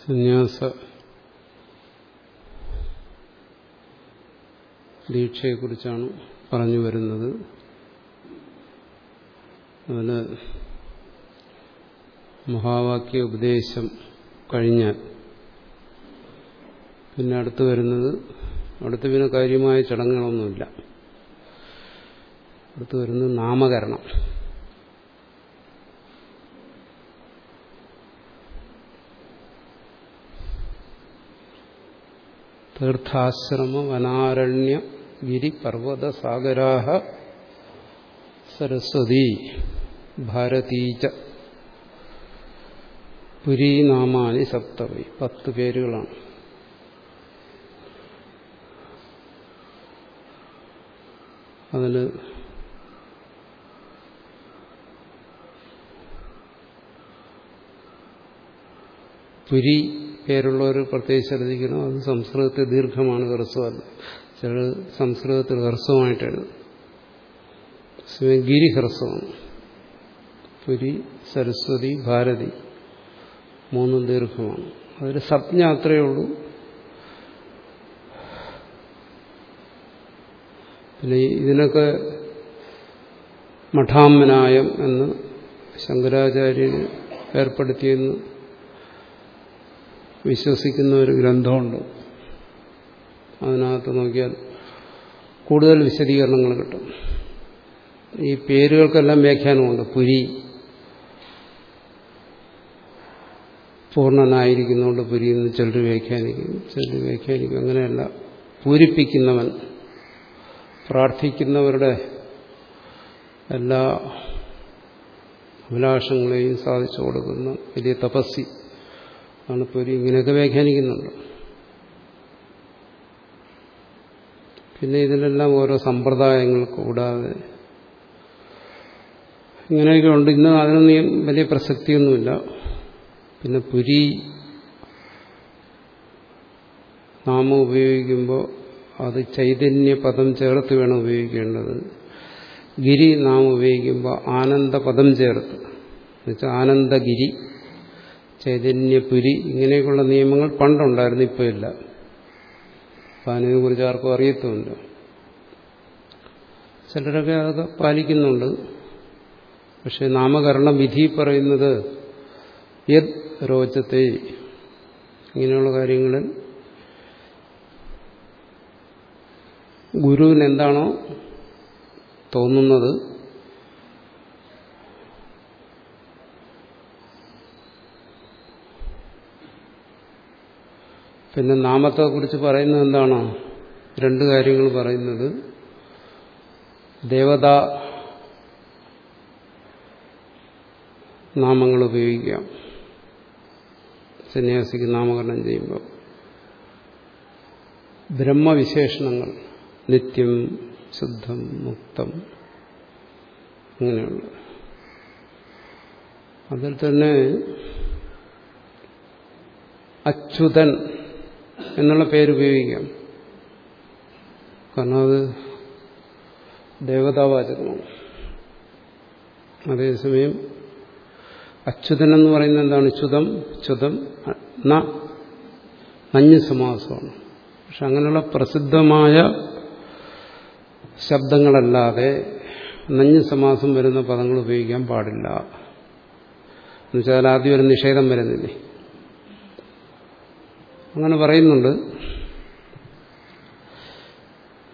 സന്യാസ ദീക്ഷയെക്കുറിച്ചാണ് പറഞ്ഞു വരുന്നത്. അതിന് മഹാവാക്യ ഉപദേശം കഴിഞ്ഞാൽ പിന്നെ അടുത്ത് വരുന്നത് അടുത്ത് പിന്നെ കാര്യമായ ചടങ്ങുകളൊന്നുമില്ല. അടുത്ത് വരുന്നത് നാമകരണം. തീർത്ഥാശ്രമ വനാരണ്യ ഗിരിപർവത സാഗരാഹ സരസ്വതി ഭാരതീച പുരീനാമാനി സപ്തവൈ പത്ത് പേരുകളാണ്. അതിൽ പുരി പേരുള്ളവർ പ്രത്യേകിച്ച് ശ്രദ്ധിക്കണം. അത് സംസ്കൃതത്തിൽ ദീർഘമാണ് ഹ്രസ്വമല്ല ചില സംസ്കൃതത്തിൽ ഹ്രസ്വമായിട്ട് എഴുതും. ഗിരി ഹ്രസ്വമാണ് പുരി സരസ്വതി ഭാരതി മൂന്നും ദീർഘമാണ്. അതിൽ സപ്ഞ അത്രയേ ഉള്ളൂ. പിന്നെ ഇതിനൊക്കെ മഠാമനായം എന്ന് ശങ്കരാചാര്യന് ഏർപ്പെടുത്തിയെന്ന് വിശ്വസിക്കുന്ന ഒരു ഗ്രന്ഥമുണ്ട്. അതിനകത്ത് നോക്കിയാൽ കൂടുതൽ വിശദീകരണങ്ങൾ കിട്ടും. ഈ പേരുകൾക്കെല്ലാം വ്യാഖ്യാനമുണ്ട്. പുരി. പൂർണനായിരിക്കുന്നതുകൊണ്ട് പുരി എന്ന് ചിലർ വ്യാഖ്യാനിക്കും. ചിലർ വ്യാഖ്യാനിക്കും. അങ്ങനെയല്ല. പൂരിപ്പിക്കുന്നവൻ പ്രാർത്ഥിക്കുന്നവരുടെ എല്ലാ അഭിലാഷങ്ങളെയും സാധിച്ചു കൊടുക്കുന്ന വലിയ തപസ്സി. ആണ് പുരി ഇങ്ങനെയൊക്കെ വ്യാഖ്യാനിക്കുന്നുണ്ട് പിന്നെ ഇതിലെല്ലാം ഓരോ സമ്പ്രദായങ്ങൾ കൂടാതെ ഇങ്ങനെയൊക്കെ ഉണ്ട്. ഇന്ന് അതിനൊന്നും വലിയ പ്രസക്തിയൊന്നുമില്ല. പിന്നെ പുരി നാമം ഉപയോഗിക്കുമ്പോൾ അത് ചൈതന്യ പദം ചേർത്ത് വേണം ഉപയോഗിക്കേണ്ടത്. ഗിരി നാം ഉപയോഗിക്കുമ്പോൾ ആനന്ദ പദം ചേർത്ത്. എന്നുവെച്ചാൽ ആനന്ദഗിരി. ചൈതന്യപുരി ഇങ്ങനെയൊക്കെയുള്ള നിയമങ്ങൾ പണ്ടുണ്ടായിരുന്നു ഇപ്പോൾ ഇല്ല അതിനെ കുറിച്ച് ആർക്കും അറിയത്തുമില്ല. ചിലരൊക്കെ അതൊക്കെ പാലിക്കുന്നുണ്ട്. പക്ഷെ നാമകരണ വിധി പറയുന്നത് യത് രോചത്തെ ഇങ്ങനെയുള്ള കാര്യങ്ങളിൽ ഗുരുവിന് എന്താണോ തോന്നുന്നത് പിന്നെ നാമത്തെ കുറിച്ച് പറയുന്നത് എന്താണ്? രണ്ട് കാര്യങ്ങൾ പറയുന്നത്. ദേവത നാമങ്ങൾ ഉപയോഗിക്കാം സന്യാസിക്ക് നാമകരണം ചെയ്യുമ്പോൾ. ബ്രഹ്മവിശേഷണങ്ങൾ. നിത്യം ശുദ്ധം മുക്തം. അങ്ങനെയുള്ള. അതിൽ തന്നെ അച്യുതൻ എന്നുള്ള പേരുപയോഗിക്കാം കാരണം അത് ദേവതാവാചകമാണ്. അതേസമയം അച്യുതൻ എന്ന് പറയുന്നത് എന്താണ്? ചുതം ചുതം നഞ്ഞ് സമാസമാണ്. പക്ഷെ അങ്ങനെയുള്ള പ്രസിദ്ധമായ ശബ്ദങ്ങളല്ലാതെ നഞ്ഞ് സമാസം വരുന്ന പദങ്ങൾ ഉപയോഗിക്കാൻ പാടില്ല. എന്നുവെച്ചാൽ ആദ്യം ഒരു നിഷേധം വരുന്നില്ലേ? അങ്ങനെ പറയുന്നുണ്ട്.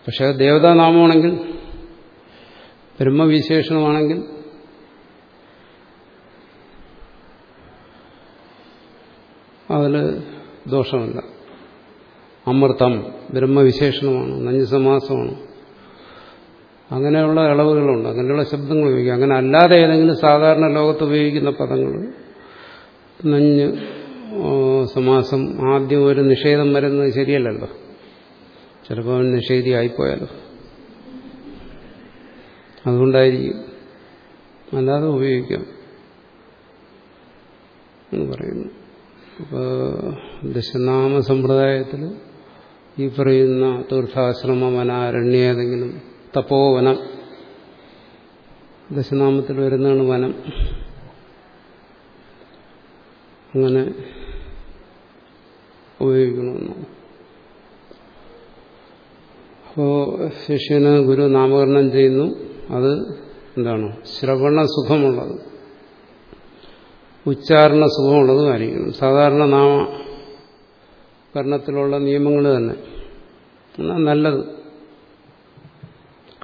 പക്ഷെ ദേവതാനാമമാണെങ്കിൽ ബ്രഹ്മവിശേഷണമാണെങ്കിൽ അതിൽ ദോഷമില്ല. അമൃതം ബ്രഹ്മവിശേഷണമാണ് നഞ്ചസമാസമാണ് അങ്ങനെയുള്ള ഇളവുകളുണ്ട്. അങ്ങനെയുള്ള ശബ്ദങ്ങൾ ഉപയോഗിക്കുക അങ്ങനെ അല്ലാതെ ഏതെങ്കിലും സാധാരണ ലോകത്ത് ഉപയോഗിക്കുന്ന പദങ്ങൾ നഞ്ഞ് സമാസം ആദ്യം ഒരു നിഷേധം വരുന്നത് ശരിയല്ലല്ലോ. ചിലപ്പോൾ അവൻ നിഷേധി ആയിപ്പോയാലോ അതുകൊണ്ടായിരിക്കും. അല്ലാതെ ഉപയോഗിക്കാം. എന്ന് പറയുന്നു. അപ്പോൾ ദശനാമ സമ്പ്രദായത്തിൽ ഈ പറയുന്ന തീർത്ഥാശ്രമ വനാരണ്യ ഏതെങ്കിലും തപോവനം ദശനാമത്തിൽ വരുന്നതാണ് വനം. അങ്ങനെ ഉപയോഗിക്കണമെന്നാണ് അപ്പോ ശിഷ്യന് ഗുരു നാമകരണം ചെയ്യുന്നു. അത് എന്താണ്? ശ്രവണ സുഖമുള്ളത്. ഉച്ചാരണ സുഖമുള്ളതും ആയിരിക്കണം. സാധാരണ നാമകരണത്തിലുള്ള നിയമങ്ങൾ തന്നെ. എന്നാൽ നല്ലത്.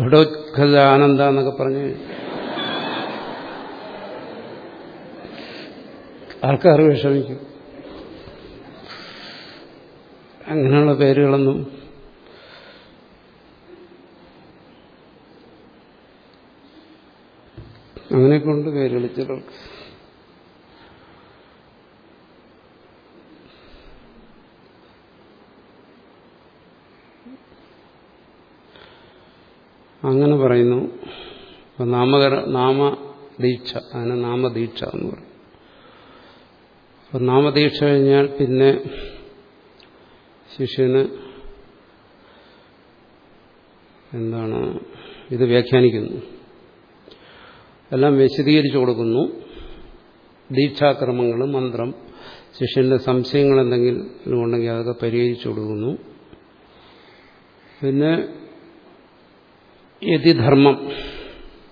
ഘടോത്ഖജ ആനന്ദ എന്നൊക്കെ പറഞ്ഞ് ആൾക്കാർ വിഷമിക്കും. അങ്ങനെയുള്ള പേരുകളൊന്നും. അങ്ങനെയൊക്കെ ഉണ്ട് പേര് ചിലർക്ക് അങ്ങനെ പറയുന്നു. നാമകര നാമദീക്ഷ അങ്ങനെ നാമദീക്ഷ എന്ന് പറയും. നാമദീക്ഷ കഴിഞ്ഞാൽ പിന്നെ ശിഷ്യന് എന്താണ് ഇത് വ്യാഖ്യാനിക്കുന്നു. എല്ലാം വിശദീകരിച്ചു കൊടുക്കുന്നു. ദീക്ഷാക്രമങ്ങൾ മന്ത്രം ശിഷ്യന്റെ സംശയങ്ങൾ എന്തെങ്കിലും ഉണ്ടെങ്കിൽ അതൊക്കെ പരിഹരിച്ചു കൊടുക്കുന്നു. പിന്നെ യതിധർമ്മം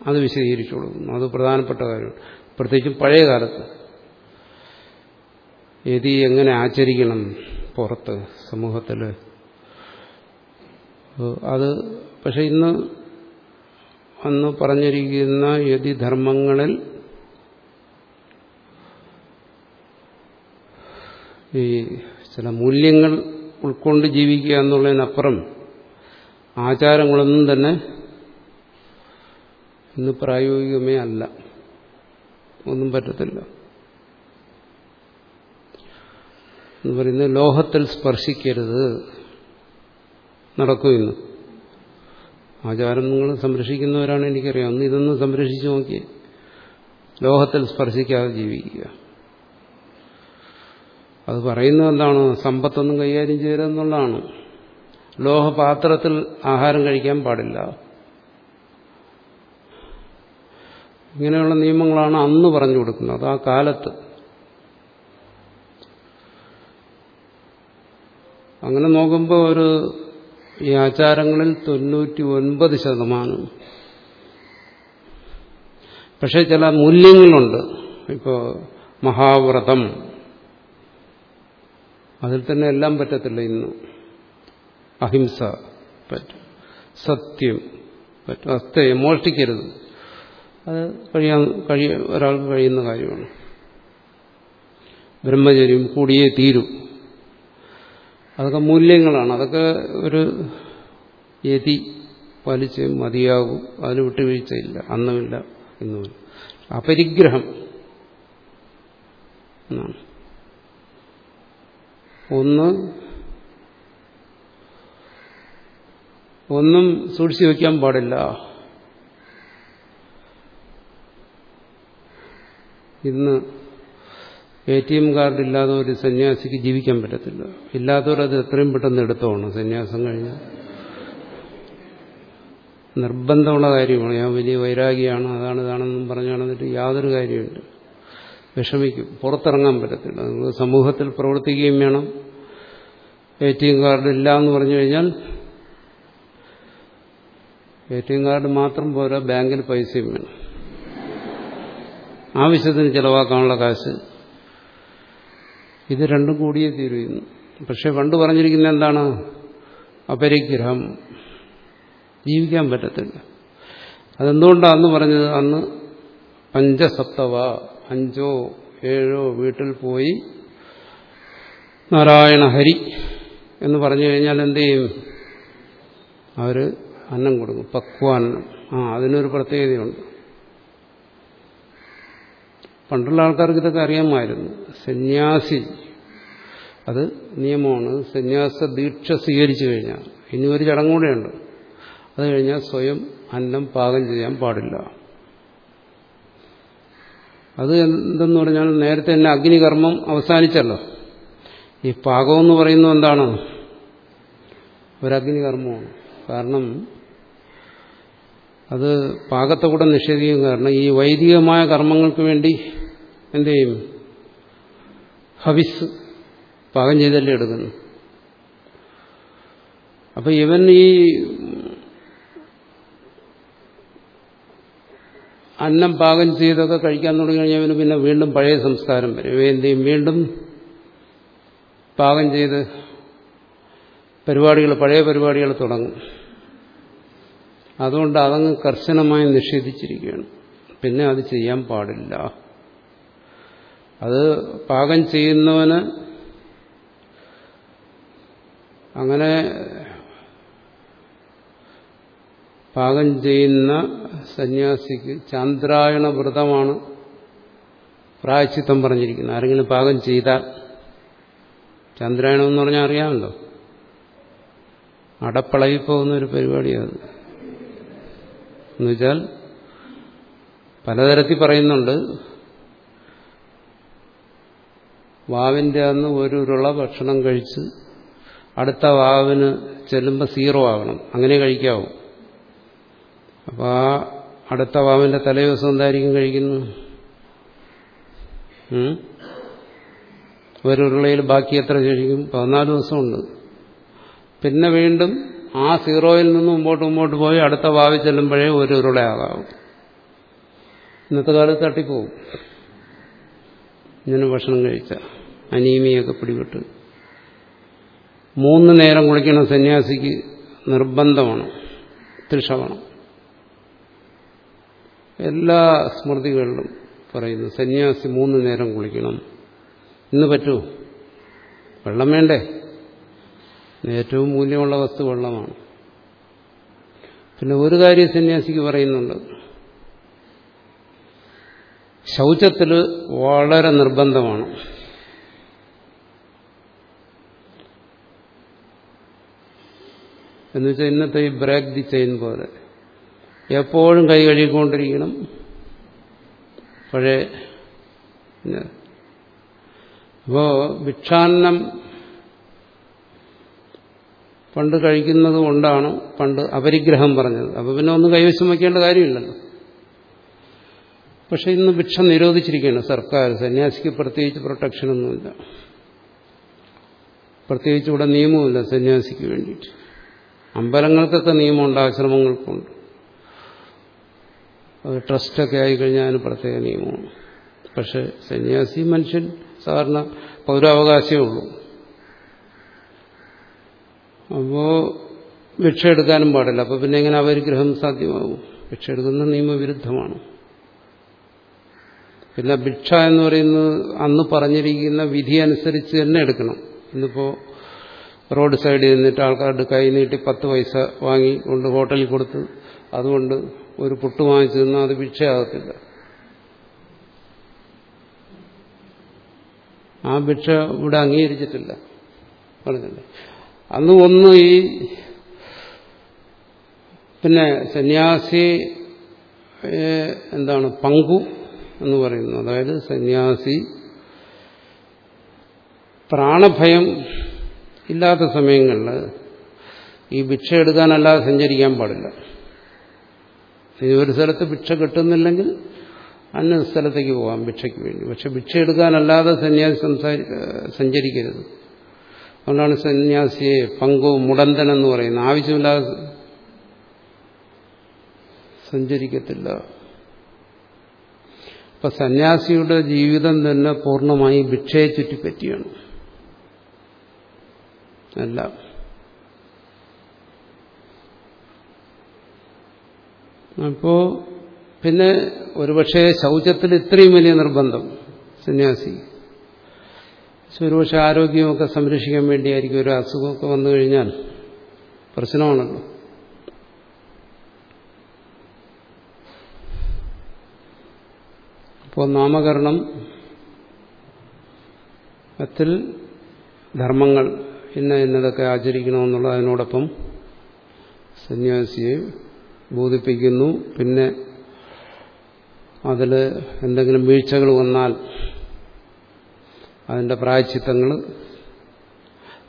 അത് വിശദീകരിച്ചു കൊടുക്കുന്നു. അത് പ്രധാനപ്പെട്ട കാര്യമാണ്. പ്രത്യേകിച്ചും പഴയ കാലത്ത് യതി എങ്ങനെ ആചരിക്കണം പുറത്ത് സമൂഹത്തിൽ അത് പക്ഷെ ഇന്ന് അന്ന് പറഞ്ഞിരിക്കുന്ന യതി ധർമ്മങ്ങളിൽ ഈ ചില മൂല്യങ്ങൾ ഉൾക്കൊണ്ട് ജീവിക്കുക എന്നുള്ളതിനപ്പുറം ആചാരങ്ങളൊന്നും തന്നെ ഇന്ന് പ്രായോഗികമേ അല്ല. ഒന്നും പറ്റത്തില്ല. എന്ന് പറയുന്നത് ലോഹത്തിൽ സ്പർശിക്കരുത്. നടക്കുമെന്ന്. ആചാരം നിങ്ങൾ സംരക്ഷിക്കുന്നവരാണ് എനിക്കറിയാം. ഒന്ന് ഇതൊന്ന് സംരക്ഷിച്ചു നോക്കി. ലോഹത്തിൽ സ്പർശിക്കാതെ ജീവിക്കുക. അത് പറയുന്നത് എന്താണ്? സമ്പത്തൊന്നും കൈകാര്യം ചെയ്യരുത് എന്നുള്ളതാണ്. ലോഹപാത്രത്തിൽ ആഹാരം കഴിക്കാൻ പാടില്ല. ഇങ്ങനെയുള്ള നിയമങ്ങളാണ് അന്ന് പറഞ്ഞു കൊടുക്കുന്നത്. ആ കാലത്ത് അങ്ങനെ നോക്കുമ്പോൾ ഒരു ഈ ആചാരങ്ങളിൽ തൊണ്ണൂറ്റി ഒൻപത് ശതമാനം. പക്ഷെ ചില മൂല്യങ്ങളുണ്ട്. ഇപ്പോൾ മഹാവ്രതം. അതിൽ തന്നെ എല്ലാം പറ്റത്തില്ല ഇന്ന്. അഹിംസ പറ്റും. സത്യം പറ്റും. അസ്ഥയെ മോഷ്ടിക്കരുത് അത് കഴിയാൻ കഴിയ ഒരാൾക്ക് കഴിയുന്ന കാര്യമാണ്. ബ്രഹ്മചര്യം കൂടിയേ തീരൂ. അതൊക്കെ മൂല്യങ്ങളാണ്. അതൊക്കെ ഒരു യതി വലിച്ച് മതിയാകും. അതിന് വിട്ടുവീഴ്ചയില്ല. അന്നുമില്ല ഇന്നുമില്ല അപരിഗ്രഹം എന്നാണ്. ഒന്ന് ഒന്നും സൂക്ഷിച്ചു വയ്ക്കാൻ പാടില്ല. ഇന്ന് എ ടി എം കാർഡ് ഇല്ലാതെ ഒരു സന്യാസിക്ക് ജീവിക്കാൻ പറ്റത്തില്ല. ഇല്ലാത്തവരത് എത്രയും പെട്ടെന്ന് എടുത്തോണം സന്യാസം കഴിഞ്ഞ് നിർബന്ധമുള്ള കാര്യമാണ്. ഞാൻ വലിയ വൈരാഗിയാണ് അതാണ് ഇതാണെന്നും പറഞ്ഞു നടന്നിട്ട് യാതൊരു കാര്യമുണ്ട് വിഷമിക്കും. പുറത്തിറങ്ങാൻ പറ്റത്തില്ല. നിങ്ങൾ സമൂഹത്തിൽ പ്രവർത്തിക്കുകയും വേണം. എ ടി എം കാർഡ് ഇല്ല എന്ന് പറഞ്ഞു കഴിഞ്ഞാൽ എ ടി എം കാർഡ് മാത്രം പോരാ ബാങ്കിൽ പൈസയും വേണം. ആവശ്യത്തിന് ചിലവാക്കാനുള്ള കാശ് ഇത് രണ്ടും കൂടിയേ തീരുന്നു പക്ഷെ പണ്ട് പറഞ്ഞിരിക്കുന്ന എന്താണ്? അപരിഗ്രഹം. ജീവിക്കാൻ പറ്റത്തില്ല. അതെന്തുകൊണ്ടാണ് പറഞ്ഞത്? അന്ന് പഞ്ചസപ്തവ അഞ്ചോ ഏഴോ വീട്ടിൽ പോയി നാരായണ ഹരി എന്ന് പറഞ്ഞു കഴിഞ്ഞാൽ എന്ത് ചെയ്യും? അവർ അന്നം കൊടുക്കും. പക്വാന്നം. ആ അതിനൊരു പ്രത്യേകതയുണ്ട്. പണ്ടുള്ള ആൾക്കാർക്ക് ഇതൊക്കെ അറിയാമായിരുന്നു. സന്യാസി. അത് നിയമമാണ്. സന്യാസ ദീക്ഷ സ്വീകരിച്ചു കഴിഞ്ഞാൽ ഇനി ഒരു ചടങ്ങൂടെയുണ്ട് അത് കഴിഞ്ഞാൽ സ്വയം അന്നം പാകം ചെയ്യാൻ പാടില്ല. അത് എന്തെന്ന് പറഞ്ഞാൽ നേരത്തെ തന്നെ അഗ്നികർമ്മം അവസാനിച്ചല്ലോ. ഈ പാകമെന്ന് പറയുന്നത് എന്താണ്? ഒരു അഗ്നികർമ്മമാണ്. കാരണം അത് പാകത്തെ കൂടെ നിഷേധിക്കും. കാരണം ഈ വൈദികമായ കർമ്മങ്ങൾക്ക് വേണ്ടി എന്ത് ചെയ്യും? ഹവിസ് പാകം ചെയ്തല്ലേ എടുക്കുന്നു. അപ്പൊ ഇവൻ ഈ അന്നം പാകം ചെയ്തൊക്കെ കഴിക്കാൻ തുടങ്ങി കഴിഞ്ഞാൽ പിന്നെ വീണ്ടും പഴയ സംസ്കാരം വരും. എന്ത് ചെയ്യും? വീണ്ടും പാകം ചെയ്ത് പരിപാടികൾ പഴയ പരിപാടികൾ തുടങ്ങും. അതുകൊണ്ട് അതങ്ങ് കർശനമായി നിഷേധിച്ചിരിക്കുകയാണ്. പിന്നെ അത് ചെയ്യാൻ പാടില്ല. അത് പാകം ചെയ്യുന്നവന് അങ്ങനെ പാകം ചെയ്യുന്ന സന്യാസിക്ക് ചാന്ദ്രായണ വ്രതമാണ് പ്രായച്ചിത്തം പറഞ്ഞിരിക്കുന്നത്. ആരെങ്കിലും പാകം ചെയ്താൽ ചന്ദ്രായണം എന്ന് പറഞ്ഞാൽ അറിയാമല്ലോ. അടപ്പളയിൽ പോകുന്ന ഒരു പരിപാടിയാണ് എന്നുവെച്ചാൽ പലതരത്തിൽ പറയുന്നുണ്ട്. വാവിന്റെ അന്ന് ഒരു ഉരുള ഭക്ഷണം കഴിച്ച് അടുത്ത വാവിന് ചെല്ലുമ്പോൾ സീറോ ആകണം അങ്ങനെ കഴിക്കാവും. അപ്പോൾ ആ അടുത്ത വാവിന്റെ തലേദിവസം എന്തായിരിക്കും കഴിക്കുന്നു? ഒരു ഉരുളയിൽ ബാക്കി എത്ര കഴിക്കും? പതിനാല് ദിവസമുണ്ട്. പിന്നെ വീണ്ടും ആ സീറോയിൽ നിന്ന് മുമ്പോട്ട് മുമ്പോട്ട് പോയി അടുത്ത വാവി ചെല്ലുമ്പോഴേ ഒരു ഉരുളയാകാവും ഇന്നത്തെ കാലത്ത് തട്ടിപ്പോവും. ഇങ്ങനെ ഭക്ഷണം കഴിച്ച അനീമിയൊക്കെ പിടിപെട്ട്. മൂന്ന് നേരം കുളിക്കണം സന്യാസിക്ക് നിർബന്ധമാണ്. തൃഷവണം എല്ലാ സ്മൃതികളിലും പറയുന്നു സന്യാസി മൂന്ന് നേരം കുളിക്കണം. ഇന്ന് പറ്റൂ? വെള്ളം വേണ്ടേ? ഏറ്റവും മൂല്യമുള്ള വസ്തു വെള്ളമാണ്. പിന്നെ ഒരു കാര്യം സന്യാസിക്ക് പറയുന്നുണ്ട്. ശൗചത്തിൽ വളരെ നിർബന്ധമാണ്. എന്നുവെച്ചാൽ ഇന്നത്തെ ഈ ബ്രേക്ക് ദി ചെയിൻ പോലെ. എപ്പോഴും കൈ കഴുകിക്കൊണ്ടിരിക്കണം. പഴയ അപ്പോ ഭിക്ഷാന്നം പണ്ട് കഴിക്കുന്നത് കൊണ്ടാണ് പണ്ട് അപരിഗ്രഹം പറഞ്ഞത്. അപ്പൊ പിന്നെ ഒന്നും കൈവശം വയ്ക്കേണ്ട കാര്യമില്ലല്ലോ. പക്ഷെ ഇന്ന് ഭിക്ഷ നിരോധിച്ചിരിക്കുകയാണ്. സർക്കാർ സന്യാസിക്ക് പ്രത്യേകിച്ച് പ്രൊട്ടക്ഷനൊന്നുമില്ല പ്രത്യേകിച്ച് ഇവിടെ നിയമവുമില്ല സന്യാസിക്ക് വേണ്ടിയിട്ട്. അമ്പലങ്ങൾക്കൊക്കെ നിയമമുണ്ട് ആശ്രമങ്ങൾക്കുണ്ട്. അത് ട്രസ്റ്റൊക്കെ ആയിക്കഴിഞ്ഞാൽ അതിന് പ്രത്യേക നിയമമാണ്. പക്ഷെ സന്യാസി മനുഷ്യൻ സാധാരണ പൗരാവകാശമേ ഉള്ളൂ. അപ്പോ ഭിക്ഷ എടുക്കാനും പാടില്ല. അപ്പൊ പിന്നെ എങ്ങനെ അവരിഗ്രഹം സാധ്യമാകും? ഭിക്ഷ എടുക്കുന്ന നിയമവിരുദ്ധമാണ്. പിന്നെ ഭിക്ഷ എന്ന് പറയുന്നത് അന്ന് പറഞ്ഞിരിക്കുന്ന വിധി അനുസരിച്ച് തന്നെ എടുക്കണം. ഇന്നിപ്പോൾ റോഡ് സൈഡിൽ നിന്നിട്ട് ആൾക്കാരുടെ കൈ നീട്ടി പത്ത് പൈസ വാങ്ങി കൊണ്ട് ഹോട്ടലിൽ കൊടുത്ത് അതുകൊണ്ട് ഒരു പുട്ട് വാങ്ങിച്ചു തന്നാൽ അത് ഭിക്ഷയാകത്തില്ല. ആ ഭിക്ഷ ഇവിടെ അംഗീകരിച്ചിട്ടില്ല. പറഞ്ഞില്ലേ? അന്ന് ഒന്ന് ഈ പിന്നെ സന്യാസി എന്താണ് പങ്കു എന്ന് പറയുന്നു. അതായത് സന്യാസി പ്രാണഭയം ഇല്ലാത്ത സമയങ്ങളിൽ ഈ ഭിക്ഷ എടുക്കാനല്ലാതെ സഞ്ചരിക്കാൻ പാടില്ല. ഇനി ഒരു സ്ഥലത്ത് ഭിക്ഷ കിട്ടുന്നില്ലെങ്കിൽ അന്യ സ്ഥലത്തേക്ക് പോകാം ഭിക്ഷയ്ക്ക് വേണ്ടി. പക്ഷെ ഭിക്ഷ എടുക്കാനല്ലാതെ സന്യാസി സംസാരി സഞ്ചരിക്കരുത്. അതുകൊണ്ടാണ് സന്യാസിയെ പങ്കു മുടന്തൻ എന്ന് പറയുന്നത്. ആവശ്യമില്ലാതെ സഞ്ചരിക്കത്തില്ല. അപ്പൊ സന്യാസിയുടെ ജീവിതം തന്നെ പൂർണമായി ഭിക്ഷയെ ചുറ്റിപ്പറ്റിയാണ് എല്ലാം അപ്പോ പിന്നെ ഒരുപക്ഷെ ശൗചത്തിൽ ഇത്രയും വലിയ നിർബന്ധം സന്യാസി. ഒരുപക്ഷെ ആരോഗ്യമൊക്കെ സംരക്ഷിക്കാൻ വേണ്ടിയായിരിക്കും ഒരു അസുഖമൊക്കെ വന്നു കഴിഞ്ഞാൽ പ്രശ്നമാണല്ലോ. അപ്പോൾ നാമകരണം ത്തിൽ ധർമ്മങ്ങൾ ഇന്ന ഇന്നതൊക്കെ ആചരിക്കണമെന്നുള്ള അതിനോടൊപ്പം സന്യാസിയെ ബോധിപ്പിക്കുന്നു. പിന്നെ അതിൽ എന്തെങ്കിലും വീഴ്ചകൾ വന്നാൽ അതിന്റെ പ്രായച്ചിത്തങ്ങൾ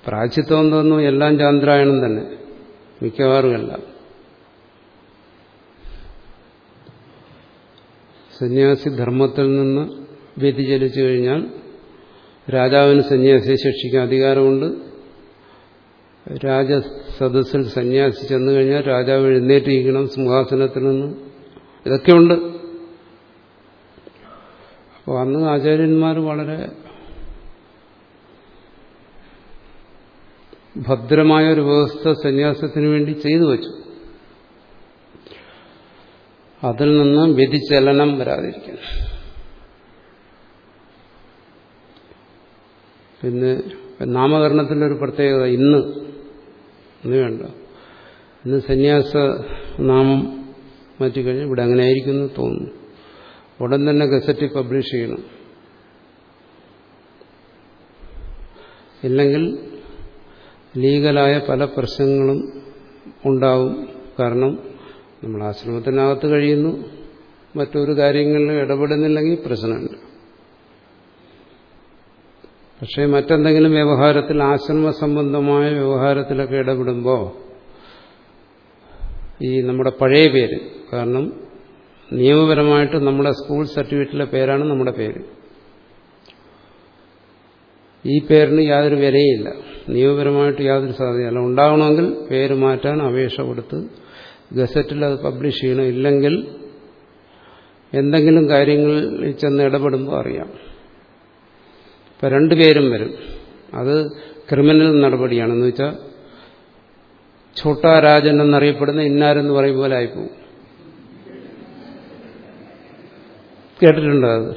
പ്രായച്ചിത്തം എന്തോന്നു എല്ലാം ചാന്ദ്രായണം തന്നെ. മിക്കവാറും എല്ലാം. സന്യാസി ധർമ്മത്തിൽ നിന്ന് വ്യതിചലിച്ചു കഴിഞ്ഞാൽ രാജാവിന് സന്യാസിയെ ശിക്ഷിക്കാൻ അധികാരമുണ്ട്. രാജസദസ്സിൽ സന്യാസി ചെന്നു കഴിഞ്ഞാൽ രാജാവ് എഴുന്നേറ്റിരിക്കണം സിംഹാസനത്തിൽ നിന്ന്. ഇതൊക്കെയുണ്ട്. അപ്പോൾ അന്ന് ആചാര്യന്മാർ വളരെ ഭദ്രമായ ഒരു വ്യവസ്ഥ സന്യാസത്തിന് വേണ്ടി ചെയ്തു വച്ചു. അതിൽ നിന്ന് വ്യതിചലനം വരാതിരിക്കുന്നു പിന്നെ നാമകരണത്തിന്റെ ഒരു പ്രത്യേകത ഇന്ന്. ഇന്ന് വേണ്ട. ഇന്ന് സന്യാസ നാമം മാറ്റിക്കഴിഞ്ഞാൽ ഇവിടെ അങ്ങനെ ആയിരിക്കും എന്ന് തോന്നുന്നു. ഉടൻ തന്നെ ഗസറ്റ് പബ്ലിഷ് ചെയ്യണം. ഇല്ലെങ്കിൽ ലീഗലായ പല പ്രശ്നങ്ങളും ഉണ്ടാവും. കാരണം നമ്മൾ ആശ്രമത്തിനകത്ത് കഴിയുന്നു മറ്റൊരു കാര്യങ്ങളിൽ ഇടപെടുന്നില്ലെങ്കിൽ പ്രശ്നമുണ്ട്. പക്ഷേ മറ്റെന്തെങ്കിലും വ്യവഹാരത്തിൽ ആശ്രമ സംബന്ധമായ വ്യവഹാരത്തിലൊക്കെ ഇടപെടുമ്പോൾ ഈ നമ്മുടെ പഴയ പേര് കാരണം നിയമപരമായിട്ട് നമ്മുടെ സ്കൂൾ സർട്ടിഫിക്കറ്റിലെ പേരാണ് നമ്മുടെ പേര്. ഈ പേരിന് യാതൊരു വിലയില്ല. നിയമപരമായിട്ട് യാതൊരു സാധ്യതയല്ല. ഉണ്ടാവണമെങ്കിൽ പേര് മാറ്റാൻ അപേക്ഷ കൊടുത്ത് ഗസറ്റിൽ അത് പബ്ലിഷ് ചെയ്യണം ഇല്ലെങ്കിൽ എന്തെങ്കിലും കാര്യങ്ങളിൽ ചെന്ന് ഇടപെടുമ്പോൾ അറിയാം. ഇപ്പം രണ്ടുപേരും വരും. അത് ക്രിമിനൽ നടപടിയാണെന്ന് വെച്ചാൽ ഛോട്ടാ രാജൻ എന്നറിയപ്പെടുന്ന ഇന്നാരെന്ന് പറയും പോലെ ആയിപ്പോവും. കേട്ടിട്ടുണ്ടോ അത്?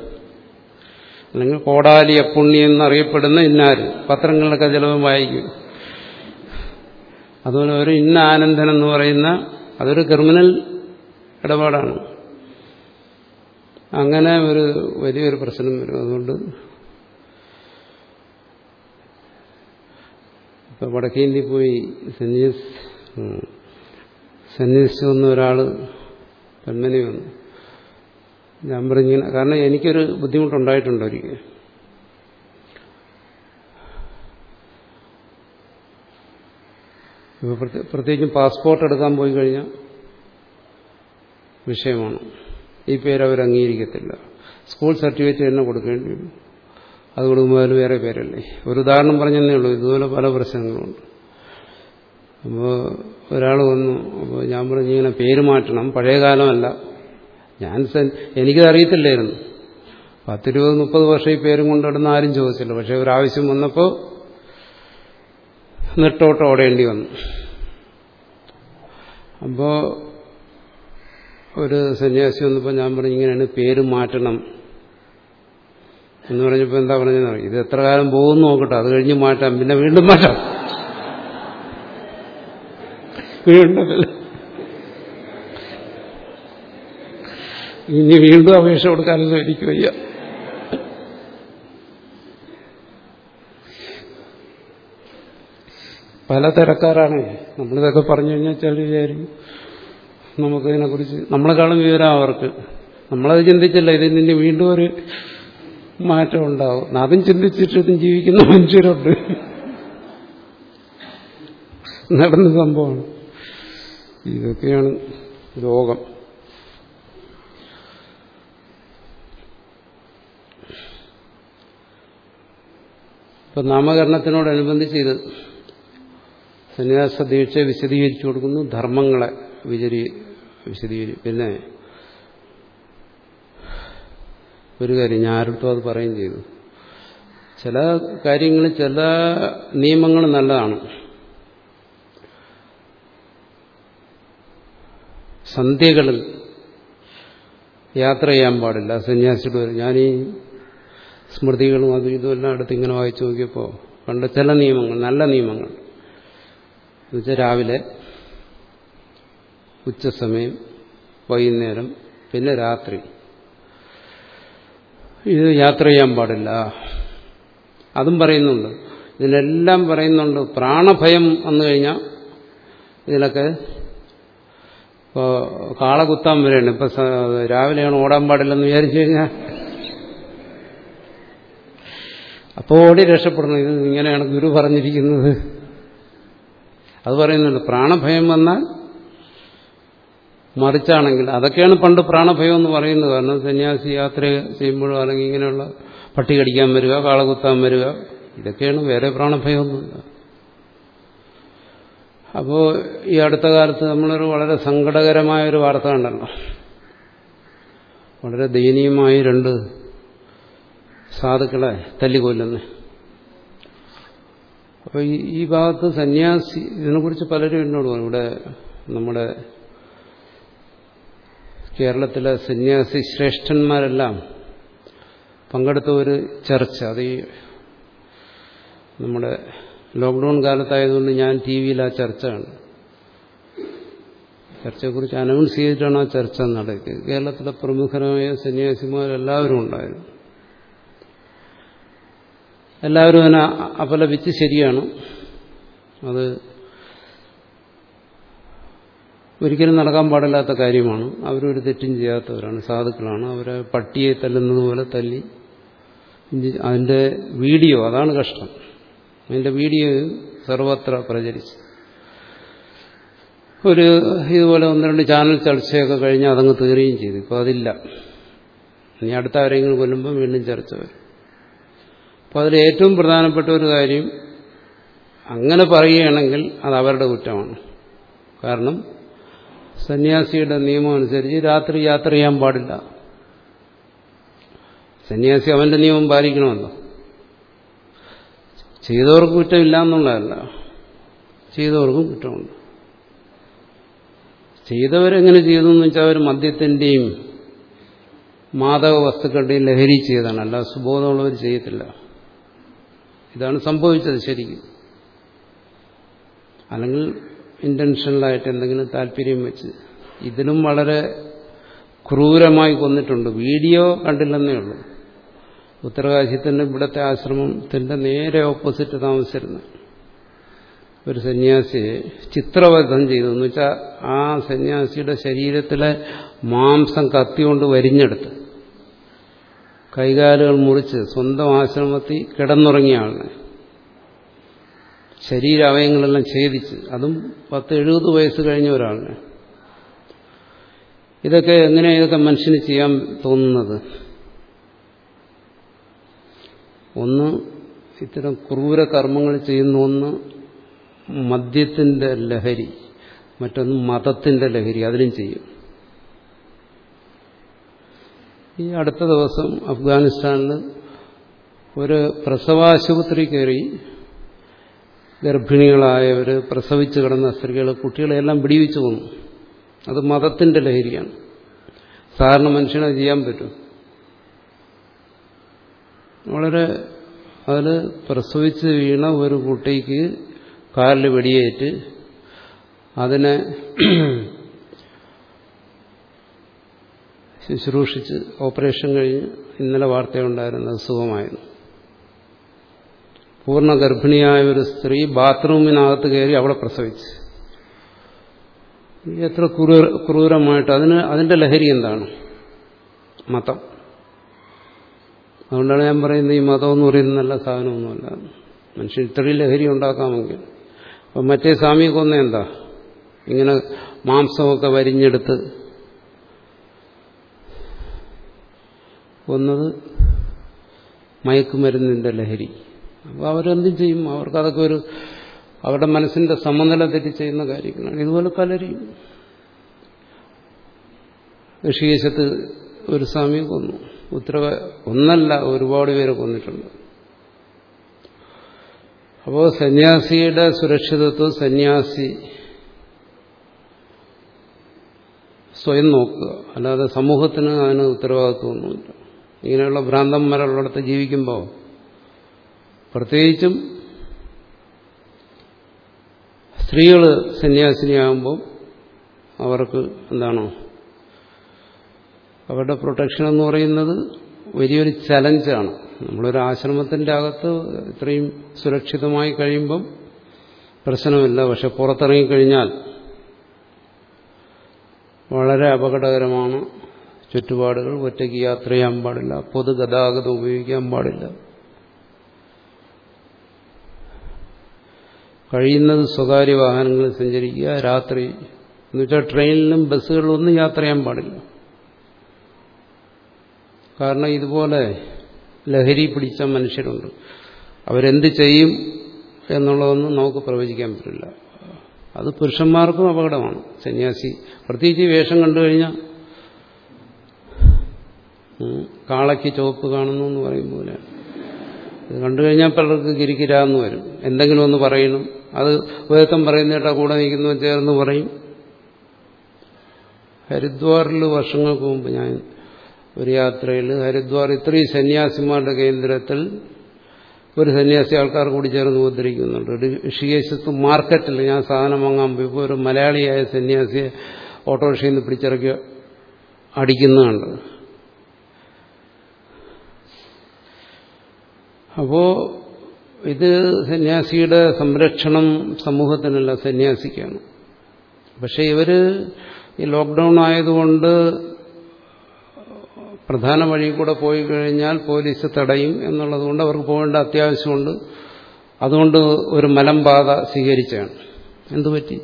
അല്ലെങ്കിൽ കോടാലി അപ്പുണ്ണി എന്നറിയപ്പെടുന്ന ഇന്നാര്. പത്രങ്ങളിലൊക്കെ ചിലവും വായിക്കും. അതുപോലെ ഒരു ഇന്ന ആനന്ദൻ എന്ന് പറയുന്ന അതൊരു ക്രിമിനൽ ഇടപാടാണ്. അങ്ങനെ ഒരു വലിയൊരു പ്രശ്നം വരും അതുകൊണ്ട് ഇപ്പൊ വടക്കേന്ത്യ പോയി സന്യസ് സന്യസിച്ചു വന്ന ഒരാൾ പെൺമനി വന്നു. ഞാൻ പറഞ്ഞിങ്ങനെ കാരണം എനിക്കൊരു ബുദ്ധിമുട്ടുണ്ടായിട്ടുണ്ട് ഒരിക്കൽ പ്രത്യേകിച്ചും പാസ്പോർട്ട് എടുക്കാൻ പോയി കഴിഞ്ഞാൽ വിഷയമാണ്. ഈ പേര് അവർ അംഗീകരിക്കത്തില്ല. സ്കൂൾ സർട്ടിഫിക്കറ്റ് തന്നെ കൊടുക്കേണ്ടി വരും. അത് കൊടുക്കുമ്പോൾ വേറെ പേരല്ലേ? ഒരു ഉദാഹരണം പറഞ്ഞതേ ഉള്ളൂ. ഇതുപോലെ പല പ്രശ്നങ്ങളുണ്ട്. അപ്പോൾ ഒരാൾ വന്നു. അപ്പോൾ ഞാൻ പറഞ്ഞു ഇങ്ങനെ പേര് മാറ്റണം. പഴയ കാലമല്ല. ഞാൻ എനിക്കത് അറിയത്തില്ലായിരുന്നു. പത്തിരുപത് മുപ്പത് വർഷം ഈ പേരും കൊണ്ടിടുന്ന ആരും ചോദിച്ചില്ല. പക്ഷെ ഒരാവശ്യം വന്നപ്പോൾ നെട്ടോട്ട് ഓടേണ്ടി വന്നു. അപ്പോ ഒരു സന്യാസി വന്നപ്പോൾ ഞാൻ പറഞ്ഞു ഇങ്ങനെയാണ് പേര് മാറ്റണം. എന്ന് പറഞ്ഞപ്പോൾ എന്താ പറഞ്ഞതെന്ന് ഇത് എത്ര കാലം പോകുന്നു നോക്കട്ടെ. അത് കഴിഞ്ഞ് മാറ്റാം. പിന്നെ വീണ്ടും മാറ്റാം. വീണ്ടും. ഇനി വീണ്ടും അപേക്ഷ കൊടുക്കാനൊന്നും എനിക്ക് വയ്യ. പല തിരക്കാരാണ് നമ്മളിതൊക്കെ പറഞ്ഞു കഴിഞ്ഞാൽ ചില വിചാരിക്കും നമുക്കതിനെക്കുറിച്ച് നമ്മളെക്കാളും വിവരം അവർക്ക്. നമ്മളത് ചിന്തിച്ചില്ല. ഇതിൽ നിന്ന് വീണ്ടും ഒരു മാറ്റം ഉണ്ടാവും. അതും ചിന്തിച്ചിട്ടും ജീവിക്കുന്ന മനുഷ്യരുണ്ട്. നടന്ന സംഭവമാണ്. ഇതൊക്കെയാണ് ലോകം. ഇപ്പൊ നാമകരണത്തിനോടനുബന്ധിച്ച് ഇത് സന്യാസ ദീക്ഷ വിശദീകരിച്ചു കൊടുക്കുന്നു. ധർമ്മങ്ങളെ വിചരി വിശദീകരിച്ചു പിന്നെ ഒരു കാര്യം ഞാൻ ആരുടെ അത് പറയുകയും ചെയ്തു. ചില കാര്യങ്ങൾ ചില നിയമങ്ങൾ നല്ലതാണ്. സന്ധ്യകളിൽ യാത്ര ചെയ്യാൻ പാടില്ല. സന്യാസിയുടെ ഞാൻ ഈ സ്മൃതികളും അതും ഇതും എല്ലാം അടുത്ത് ഇങ്ങനെ വായിച്ചു നോക്കിയപ്പോൾ കണ്ട ചില നിയമങ്ങൾ നല്ല നിയമങ്ങൾ. എന്നുവെച്ചാൽ രാവിലെ ഉച്ചസമയം വൈകുന്നേരം പിന്നെ രാത്രി. ഇത് യാത്ര ചെയ്യാൻ പാടില്ല. അതും പറയുന്നുണ്ട്. ഇതിനെല്ലാം പറയുന്നുണ്ട്. പ്രാണഭയം വന്നു കഴിഞ്ഞാൽ ഇതിലൊക്കെ ഇപ്പോൾ കാള കുത്താൻ വരെയാണ്. ഇപ്പൊ രാവിലെയാണ് ഓടാൻ പാടില്ലെന്ന് വിചാരിച്ചു കഴിഞ്ഞാൽ അപ്പോൾ ഓടി രക്ഷപ്പെടണം. ഇത് ഇങ്ങനെയാണ് ഗുരു പറഞ്ഞിരിക്കുന്നത്. അത് പറയുന്നുണ്ട് പ്രാണഭയം വന്നാൽ മറിച്ചാണെങ്കിൽ അതൊക്കെയാണ് പണ്ട് പ്രാണഭയം എന്ന് പറയുന്നത്. കാരണം സന്യാസി യാത്ര ചെയ്യുമ്പോഴോ അല്ലെങ്കിൽ ഇങ്ങനെയുള്ള പട്ടി കടിക്കാൻ വരിക കാളകുത്താൻ വരിക ഇതൊക്കെയാണ് വേറെ പ്രാണഭയമൊന്നുമില്ല. അപ്പോൾ ഈ അടുത്ത കാലത്ത് നമ്മളൊരു വളരെ സങ്കടകരമായ ഒരു വാർത്ത കണ്ടല്ലോ. വളരെ ദയനീയമായി രണ്ട് സാധുക്കളെ തല്ലിക്കൊല്ലുന്നു. അപ്പോൾ ഈ ഭാഗത്ത് സന്യാസി ഇതിനെക്കുറിച്ച് പലരും എന്നോട് പറഞ്ഞു. ഇവിടെ നമ്മുടെ കേരളത്തിലെ സന്യാസി ശ്രേഷ്ഠന്മാരെല്ലാം പങ്കെടുത്ത ഒരു ചർച്ച. അത് ഈ നമ്മുടെ ലോക്ക്ഡൌൺ കാലത്തായതുകൊണ്ട് ഞാൻ ടി വിയിൽ ആ ചർച്ച കണ്ടു ചർച്ചയെക്കുറിച്ച് അനൗൺസ് ചെയ്തിട്ടാണ് ആ ചർച്ച നടത്തിയത്. കേരളത്തിലെ പ്രമുഖരായ സന്യാസിമാരെല്ലാവരും ഉണ്ടായിരുന്നു. എല്ലാവരും അതിനെ അപലപിച്ച് ശരിയാണ്. അത് ഒരിക്കലും നടക്കാൻ പാടില്ലാത്ത കാര്യമാണ്. അവരൊരു തെറ്റും ചെയ്യാത്തവരാണ് സാധുക്കളാണ്. അവരെ പട്ടിയെ തല്ലുന്നത് പോലെ തല്ലി അതിന്റെ വീഡിയോ അതാണ് കഷ്ടം. അതിന്റെ വീഡിയോ സർവത്ര പ്രചരിച്ചു. ഒരു ഇതുപോലെ ഒന്ന് രണ്ട് ചാനൽ ചർച്ചയൊക്കെ കഴിഞ്ഞ് അതങ്ങ് തീരുകയും ചെയ്തു. ഇപ്പോൾ അതില്ല. ഇനി അടുത്ത ആരെങ്കിലും കൊല്ലുമ്പോൾ വീണ്ടും ചർച്ച വരും. അപ്പോൾ അതിൽ ഏറ്റവും പ്രധാനപ്പെട്ട ഒരു കാര്യം അങ്ങനെ പറയുകയാണെങ്കിൽ അത് അവരുടെ കുറ്റമാണ്. കാരണം സന്യാസിയുടെ നിയമം അനുസരിച്ച് രാത്രി യാത്ര ചെയ്യാൻ പാടില്ല. സന്യാസി അവന്റെ നിയമം പാലിക്കണമല്ലോ. ചെയ്തവർക്ക് കുറ്റമില്ല എന്നുള്ളതല്ല ചെയ്തവർക്കും കുറ്റമുണ്ട്. ചെയ്തവരെങ്ങനെ ചെയ്തു എന്ന് വെച്ചാൽ അവർ മദ്യത്തിന്റെയും മാദക വസ്തുക്കളുടെയും ലഹരി ചെയ്തതാണ്. അല്ല സുബോധമുള്ളവർ ചെയ്യത്തില്ല. ഇതാണ് സംഭവിച്ചത് ശരിക്കും. അല്ലെങ്കിൽ ഇന്റൻഷനലായിട്ട് എന്തെങ്കിലും താല്പര്യം വെച്ച് ഇതിലും വളരെ ക്രൂരമായി കൊന്നിട്ടുണ്ട്. വീഡിയോ കണ്ടില്ലെന്നേ ഉള്ളൂ. തന്നെ ഇവിടുത്തെ ആശ്രമത്തിന്റെ നേരെ ഓപ്പോസിറ്റ് താമസിച്ചിരുന്ന ഒരു സന്യാസിയെ ചിത്രവധം ചെയ്തു. എന്ന് വെച്ചാൽ ആ സന്യാസിയുടെ ശരീരത്തിലെ മാംസം കത്തികൊണ്ട് വരിഞ്ഞെടുത്ത്. കൈകാലുകൾ മുറിച്ച് സ്വന്തം ആശ്രമത്തിൽ കിടന്നുറങ്ങിയ ആളിനെ ശരീരാവയങ്ങളെല്ലാം ഛേദിച്ച്. അതും പത്ത് എഴുപത് വയസ്സ് കഴിഞ്ഞ ഒരാളിനെ. ഇതൊക്കെ എങ്ങനെ ഇതൊക്കെ മനുഷ്യന് ചെയ്യാൻ തോന്നുന്നത്? ഒന്ന് ഇത്തരം ക്രൂര കർമ്മങ്ങൾ ചെയ്യുന്ന ഒന്ന് മദ്യത്തിന്റെ ലഹരി മറ്റൊന്ന് മതത്തിന്റെ ലഹരി അതിലും ചെയ്യും. ഈ അടുത്ത ദിവസം അഫ്ഗാനിസ്ഥാനിൽ ഒരു പ്രസവാശുപത്രി കയറി ഗർഭിണികളായവർ പ്രസവിച്ചു കിടന്ന സ്ത്രീകൾ കുട്ടികളെല്ലാം പിടിവിച്ചു വന്നു അത് മതത്തിന്റെ ലഹരിയാണ്. സാധാരണ മനുഷ്യനെ ചെയ്യാൻ പറ്റും. വളരെ അതിൽ പ്രസവിച്ച് വീണ ഒരു കുട്ടിക്ക് കാലിൽ വെടിയേറ്റ് അതിനെ ശുശ്രൂഷിച്ച് ഓപ്പറേഷൻ കഴിഞ്ഞ് ഇന്നലെ വാർത്തയുണ്ടായിരുന്നത് സുഖമായിരുന്നു. പൂർണ ഗർഭിണിയായ ഒരു സ്ത്രീ ബാത്റൂമിനകത്ത് കയറി അവളെ പ്രസവിച്ചു. എത്ര ക്രൂരമായിട്ട് അതിന് അതിന്റെ ലഹരി എന്താണ്? മതം. അതുകൊണ്ടാണ് ഞാൻ പറയുന്നത് ഈ മതം എന്ന് പറയുന്നത് നല്ല സാധനമൊന്നുമല്ല. മനുഷ്യൻ ഇത്രയും ലഹരി ഉണ്ടാക്കാമെങ്കിൽ. അപ്പം മറ്റേ സ്വാമിയൊക്കെ ഒന്നേ എന്താ? ഇങ്ങനെ മാംസമൊക്കെ വരിഞ്ഞെടുത്ത് കൊന്നത് മയക്കുമരുന്നിന്റെ ലഹരി. അപ്പോൾ അവരെന്തും ചെയ്യും. അവർക്ക് അതൊക്കെ ഒരു അവരുടെ മനസ്സിന്റെ സമനില തെറ്റി ചെയ്യുന്ന കാര്യങ്ങളാണ്. ഇതുപോലെ പലരും ഋഷികേശത്ത് ഒരു സ്വാമിയെ കൊന്നു. ഉത്തരവ ഒന്നല്ല ഒരുപാട് പേരെ കൊന്നിട്ടുണ്ട്. അപ്പോൾ സന്യാസിയുടെ സുരക്ഷിതത്വം സന്യാസി സ്വയം നോക്കുക. അല്ലാതെ സമൂഹത്തിന് അതിന് ഉത്തരവാദിത്വമൊന്നുമില്ല. ഇങ്ങനെയുള്ള ഭ്രാന്തന്മാരുള്ളിടത്ത് ജീവിക്കുമ്പോൾ പ്രത്യേകിച്ചും സ്ത്രീകൾ സന്യാസിനിയാകുമ്പോൾ അവർക്ക് എന്താണോ അവരുടെ പ്രൊട്ടക്ഷൻ എന്ന് പറയുന്നത് വലിയൊരു ചലഞ്ചാണ്. നമ്മളൊരു ആശ്രമത്തിന്റെ അകത്ത് ഇത്രയും സുരക്ഷിതമായി കഴിയുമ്പം പ്രശ്നമില്ല. പക്ഷെ പുറത്തിറങ്ങിക്കഴിഞ്ഞാൽ വളരെ അപകടകരമാണ്. ചുറ്റുപാടുകൾ ഒറ്റയ്ക്ക് യാത്ര ചെയ്യാൻ പാടില്ല പൊതുഗതാഗതം ഉപയോഗിക്കാൻ പാടില്ല. കഴിയുന്നത് സ്വകാര്യ വാഹനങ്ങളിൽ സഞ്ചരിക്കുക രാത്രി എന്നുവെച്ചാൽ ട്രെയിനിലും ബസ്സുകളിലും ഒന്നും യാത്ര ചെയ്യാൻ പാടില്ല. കാരണം ഇതുപോലെ ലഹരി പിടിച്ച മനുഷ്യരുണ്ട്. അവരെന്ത് ചെയ്യും എന്നുള്ളതൊന്നും നമുക്ക് പ്രവചിക്കാൻ പറ്റില്ല. അത് പുരുഷന്മാർക്കും അപകടമാണ്. സന്യാസി പ്രത്യേകിച്ച് വേഷം കണ്ടു കഴിഞ്ഞാൽ കാളയ്ക്ക് ചുവപ്പ് കാണുന്നു എന്ന് പറയും പോലെ. ഇത് കണ്ടു കഴിഞ്ഞാൽ പലർക്ക് കിരിക്കിരാന്ന് വരും. എന്തെങ്കിലും ഒന്ന് പറയണം. അത് വേദം പറയുന്നേട്ടാ കൂടെ നിൽക്കുന്നു ചേർന്ന് പറയും. ഹരിദ്വാറിൽ വർഷങ്ങൾക്ക് മുമ്പ് ഞാൻ ഒരു യാത്രയിൽ ഹരിദ്വാർ ഇത്രയും സന്യാസിമാരുടെ കേന്ദ്രത്തിൽ ഒരു സന്യാസി ആൾക്കാർ കൂടി ചേർന്ന് ഉപദ്രവിക്കുന്നുണ്ട്. ഋഷികേശത്ത് മാർക്കറ്റിൽ ഞാൻ സാധനം വാങ്ങാൻ പോയപ്പോൾ ഒരു മലയാളിയായ സന്യാസിയെ ഓട്ടോറിക്ഷയിൽ നിന്ന് പിടിച്ചിറക്കി അടിക്കുന്നുണ്ട് അപ്പോ ഇത് സന്യാസിയുടെ സംരക്ഷണം സമൂഹത്തിനല്ല സന്യാസിക്കാണ്. പക്ഷെ ഇവർ ഈ ലോക്ക്ഡൌൺ ആയതുകൊണ്ട് പ്രധാന വഴി കൂടെ പോയി കഴിഞ്ഞാൽ പോലീസ് തടയും എന്നുള്ളതുകൊണ്ട് അവർക്ക് പോകേണ്ട അത്യാവശ്യമുണ്ട്. അതുകൊണ്ട് ഒരു മലമ്പാത സ്വീകരിച്ചാണ്. എന്തുപറ്റി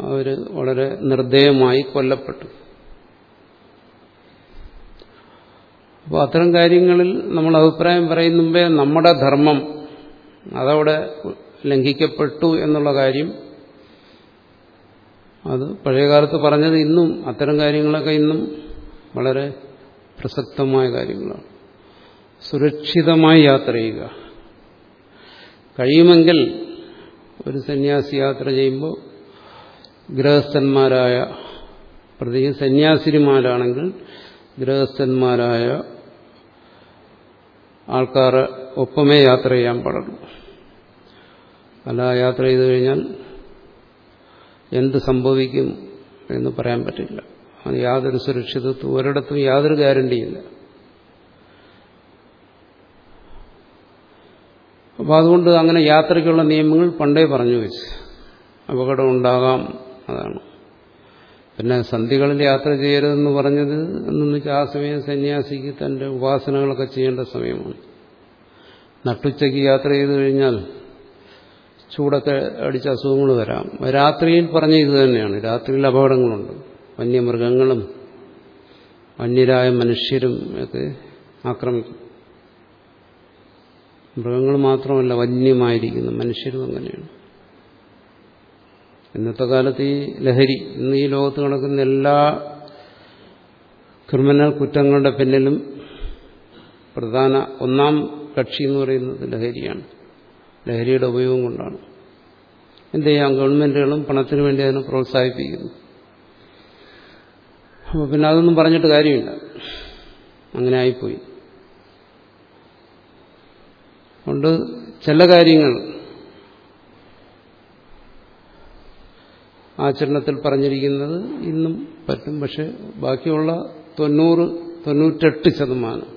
അവർ വളരെ നിർദ്ദയമായി കൊല്ലപ്പെട്ടു. അപ്പോൾ അത്തരം കാര്യങ്ങളിൽ നമ്മൾ അഭിപ്രായം പറയുന്ന മുമ്പേ നമ്മുടെ ധർമ്മം അതവിടെ ലംഘിക്കപ്പെട്ടു എന്നുള്ള കാര്യം അത് പഴയകാലത്ത് പറഞ്ഞത് ഇന്നും അത്തരം കാര്യങ്ങളൊക്കെ ഇന്നും വളരെ പ്രസക്തമായ കാര്യങ്ങളാണ്. സുരക്ഷിതമായി യാത്ര ചെയ്യുക. കഴിയുമെങ്കിൽ ഒരു സന്യാസി യാത്ര ചെയ്യുമ്പോൾ ഗൃഹസ്ഥന്മാരായ പ്രത്യേകിച്ച് സന്യാസിനിമാരാണെങ്കിൽ ഗൃഹസ്ഥന്മാരായ ആൾക്കാർ ഒപ്പമേ യാത്ര ചെയ്യാൻ പാടുള്ളൂ. അല്ല യാത്ര ചെയ്തു കഴിഞ്ഞാൽ എന്ത് സംഭവിക്കും എന്ന് പറയാൻ പറ്റില്ല. അത് യാതൊരു സുരക്ഷിതത്വം ഒരിടത്തും യാതൊരു ഗ്യാരണ്ടിയില്ല അപ്പം അതുകൊണ്ട് അങ്ങനെ യാത്രയ്ക്കുള്ള നിയമങ്ങൾ പണ്ടേ പറഞ്ഞു വെച്ച്. അപകടം ഉണ്ടാകാം അതാണ്. പിന്നെ സന്ധികളിൽ യാത്ര ചെയ്യരുതെന്ന് പറഞ്ഞത് എന്ന് വെച്ചാൽ ആ സമയം സന്യാസിക്ക് തന്റെ ഉപാസനകളൊക്കെ ചെയ്യേണ്ട സമയമാണ്. നട്ടുച്ചയ്ക്ക് യാത്ര ചെയ്തു കഴിഞ്ഞാൽ ചൂടൊക്കെ അടിച്ച അസുഖങ്ങൾ വരാം. രാത്രിയിൽ പറഞ്ഞ ഇത് തന്നെയാണ്. രാത്രിയിൽ അപകടങ്ങളുണ്ട്. വന്യമൃഗങ്ങളും വന്യരായ മനുഷ്യരും ഒക്കെ ആക്രമിക്കും. മൃഗങ്ങൾ മാത്രമല്ല വന്യമായിരിക്കുന്നു. മനുഷ്യരും അങ്ങനെയാണ്. ഇന്നത്തെ കാലത്ത് ഈ ലഹരി ഇന്ന് ഈ ലോകത്ത് നടക്കുന്ന എല്ലാ ക്രിമിനൽ കുറ്റങ്ങളുടെ പിന്നിലും പ്രധാന ഒന്നാം കക്ഷി എന്ന് പറയുന്നത് ലഹരിയാണ്. ലഹരിയുടെ ഉപയോഗം കൊണ്ടാണ്. എന്ത് ചെയ്യാം? ഗവൺമെന്റുകളും പണത്തിന് വേണ്ടി അതിനെ പ്രോത്സാഹിപ്പിക്കുന്നു. അപ്പോൾ പിന്നെ അതൊന്നും പറഞ്ഞിട്ട് കാര്യമില്ല. അങ്ങനെ ആയിപ്പോയി. കൊണ്ട് ചില കാര്യങ്ങൾ ആചരണത്തിൽ പറഞ്ഞിരിക്കുന്നത് ഇന്നും പറ്റും. പക്ഷെ ബാക്കിയുള്ള തൊണ്ണൂറ് തൊണ്ണൂറ്റെട്ട് ശതമാനം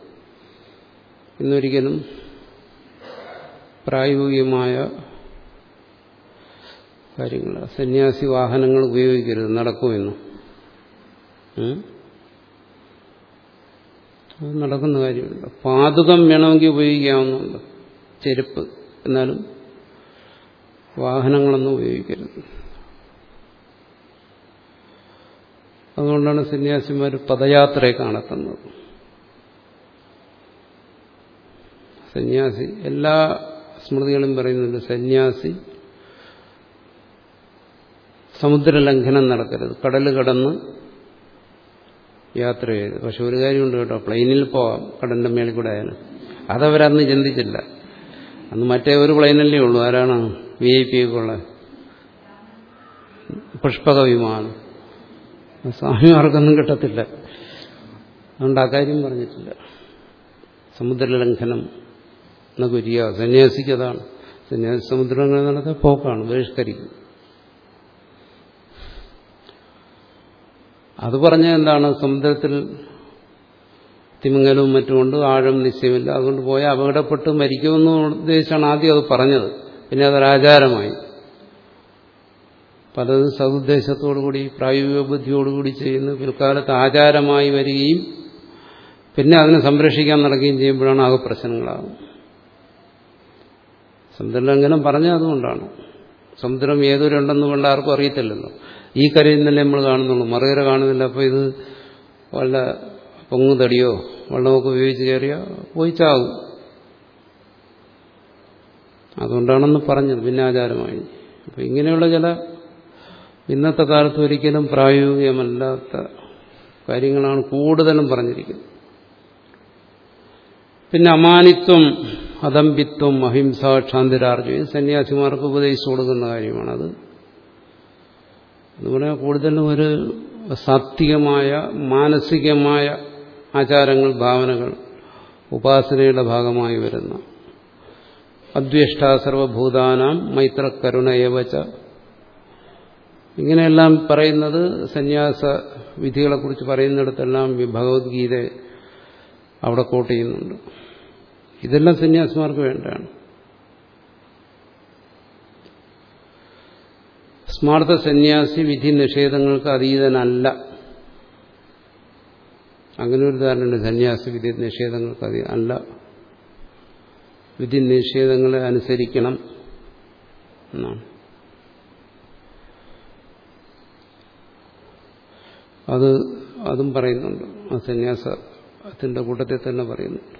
ഇന്നൊരിക്കലും പ്രായോഗികമായ കാര്യങ്ങൾ സന്യാസി വാഹനങ്ങൾ ഉപയോഗിക്കരുത് നടക്കുമെന്നും. അത് നടക്കുന്ന കാര്യമില്ല. പാതുകം വേണമെങ്കിൽ ഉപയോഗിക്കാവുന്നുണ്ട് ചെരുപ്പ്. എന്നാലും വാഹനങ്ങളൊന്നും ഉപയോഗിക്കരുത്. അതുകൊണ്ടാണ് സന്യാസിമാർ പദയാത്രയെ കാണത്തുന്നത്. സന്യാസി എല്ലാ സ്മൃതികളും പറയുന്നുണ്ട് സന്യാസി സമുദ്രലംഘനം നടക്കരുത് കടൽ കടന്ന് യാത്ര ചെയ്ത് പക്ഷെ ഒരു കാര്യമുണ്ട് കേട്ടോ പ്ലെയിനിൽ പോവാം കടലിന്റെ മേളിൽ കൂടെ ആയാലും. അതവരന്ന് ചിന്തിച്ചില്ല. അന്ന് മറ്റേ ഒരു പ്ലെയിനല്ലേ ഉള്ളൂ ആരാണ് വി ഐ പി ഒക്കെ ഉള്ള? പുഷ്പക വിമാനം. സ്വാമിമാർക്കൊന്നും കിട്ടത്തില്ല. അതുകൊണ്ട് ആ കാര്യം പറഞ്ഞിട്ടില്ല. സമുദ്രലംഘനം കുര്യ സന്യാസിക്ക് അതാണ് സന്യാസി സമുദ്രലംഘനം നടത്തിയ പോക്കാണ് ബഹിഷ്കരിക്കും. അത് പറഞ്ഞ എന്താണ്? സമുദ്രത്തിൽ തിമിങ്ങലും മറ്റുമുണ്ട് ആഴം നിശ്ചയമില്ല. അതുകൊണ്ട് പോയാൽ അപകടപ്പെട്ട് മരിക്കുമെന്ന് ഉദ്ദേശിച്ചാണ് ആദ്യം അത് പറഞ്ഞത്. പിന്നെ അതൊരാചാരമായി പലതും സതുദ്ദേശത്തോടുകൂടി പ്രായോഗിക ബുദ്ധിയോടുകൂടി ചെയ്യുന്ന പിൽക്കാലത്ത് ആചാരമായി വരികയും പിന്നെ അതിനെ സംരക്ഷിക്കാൻ നടക്കുകയും ചെയ്യുമ്പോഴാണ് ആകെ പ്രശ്നങ്ങളാകും സമുദ്രലംഘനം പറഞ്ഞാൽ അതുകൊണ്ടാണ്. സമുദ്രം ഏതൊരുണ്ടെന്ന് കൊണ്ട് ആർക്കും അറിയത്തില്ലല്ലോ. ഈ കരയിൽ നിന്നല്ലേ നമ്മൾ കാണുന്നുള്ളൂ. മറുകര കാണുന്നില്ല. അപ്പോൾ ഇത് വല്ല പൊങ്ങുതടിയോ വെള്ളമൊക്കെ ഉപയോഗിച്ച് കയറിയോ പോയി അതുകൊണ്ടാണെന്ന് പറഞ്ഞത്. പിന്നെ ആചാരമായി അപ്പം ഇങ്ങനെയുള്ള ചില ഇന്നത്തെ കാലത്ത് ഒരിക്കലും പ്രായോഗികമല്ലാത്ത കാര്യങ്ങളാണ് കൂടുതലും പറഞ്ഞിരിക്കുന്നത്. പിന്നെ അമാനിത്വം അതമ്പിത്വം അഹിംസ ക്ഷാന്തിരാർജയം സന്യാസിമാർക്ക് ഉപദേശിച്ചു കൊടുക്കുന്ന കാര്യമാണത്. അതുപോലെ കൂടുതലും ഒരു സാത്വികമായ മാനസികമായ ആചാരങ്ങൾ ഭാവനകൾ ഉപാസനയുടെ ഭാഗമായി വരുന്ന അദ്വേഷ്ട സർവഭൂതാനാം മൈത്ര കരുണയവച്ച ഇങ്ങനെയെല്ലാം പറയുന്നത് സന്യാസ വിധികളെക്കുറിച്ച് പറയുന്നിടത്തെല്ലാം ഭഗവത്ഗീത അവിടെ കോട്ട് ചെയ്യുന്നുണ്ട്. ഇതെല്ലാം സന്യാസിമാർക്ക് വേണ്ടതാണ്. സ്മാർത്ഥ സന്യാസി വിധി നിഷേധങ്ങൾക്ക് അതീതനല്ല. അങ്ങനെ ഒരു ധാരണയുണ്ട്. സന്യാസി വിധി നിഷേധങ്ങൾക്ക് അതീ അല്ല. വിധി നിഷേധങ്ങളെ അനുസരിക്കണം എന്നാണ്. അത് അതും പറയുന്നുണ്ട്. ആ സന്യാസത്തിന്റെ കൂട്ടത്തിൽ തന്നെ പറയുന്നുണ്ട്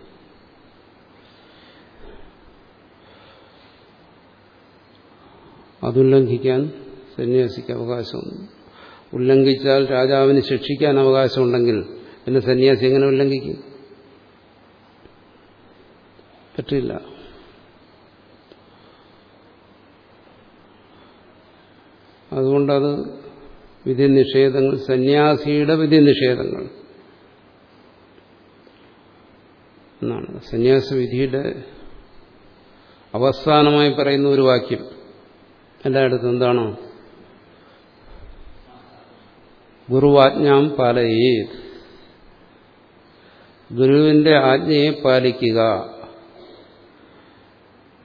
അതുല്ലംഘിക്കാൻ സന്യാസിക്ക് അവകാശമുണ്ട്. ഉല്ലംഘിച്ചാൽ രാജാവിന് ശിക്ഷിക്കാൻ അവകാശമുണ്ടെങ്കിൽ പിന്നെ സന്യാസി എങ്ങനെ ഉല്ലംഘിക്കും? പറ്റില്ല. അതുകൊണ്ടത് വിധി നിഷേധങ്ങൾ സന്യാസിയുടെ വിധി നിഷേധങ്ങൾ എന്നാണ്. സന്യാസ വിധിയുടെ അവസാനമായി പറയുന്ന ഒരു വാക്യം. എല്ലായിടത്തും എന്താണോ? ഗുരുവാജ്ഞാം പാലയേ ഗുരുവിന്റെ ആജ്ഞയെ പാലിക്കുക.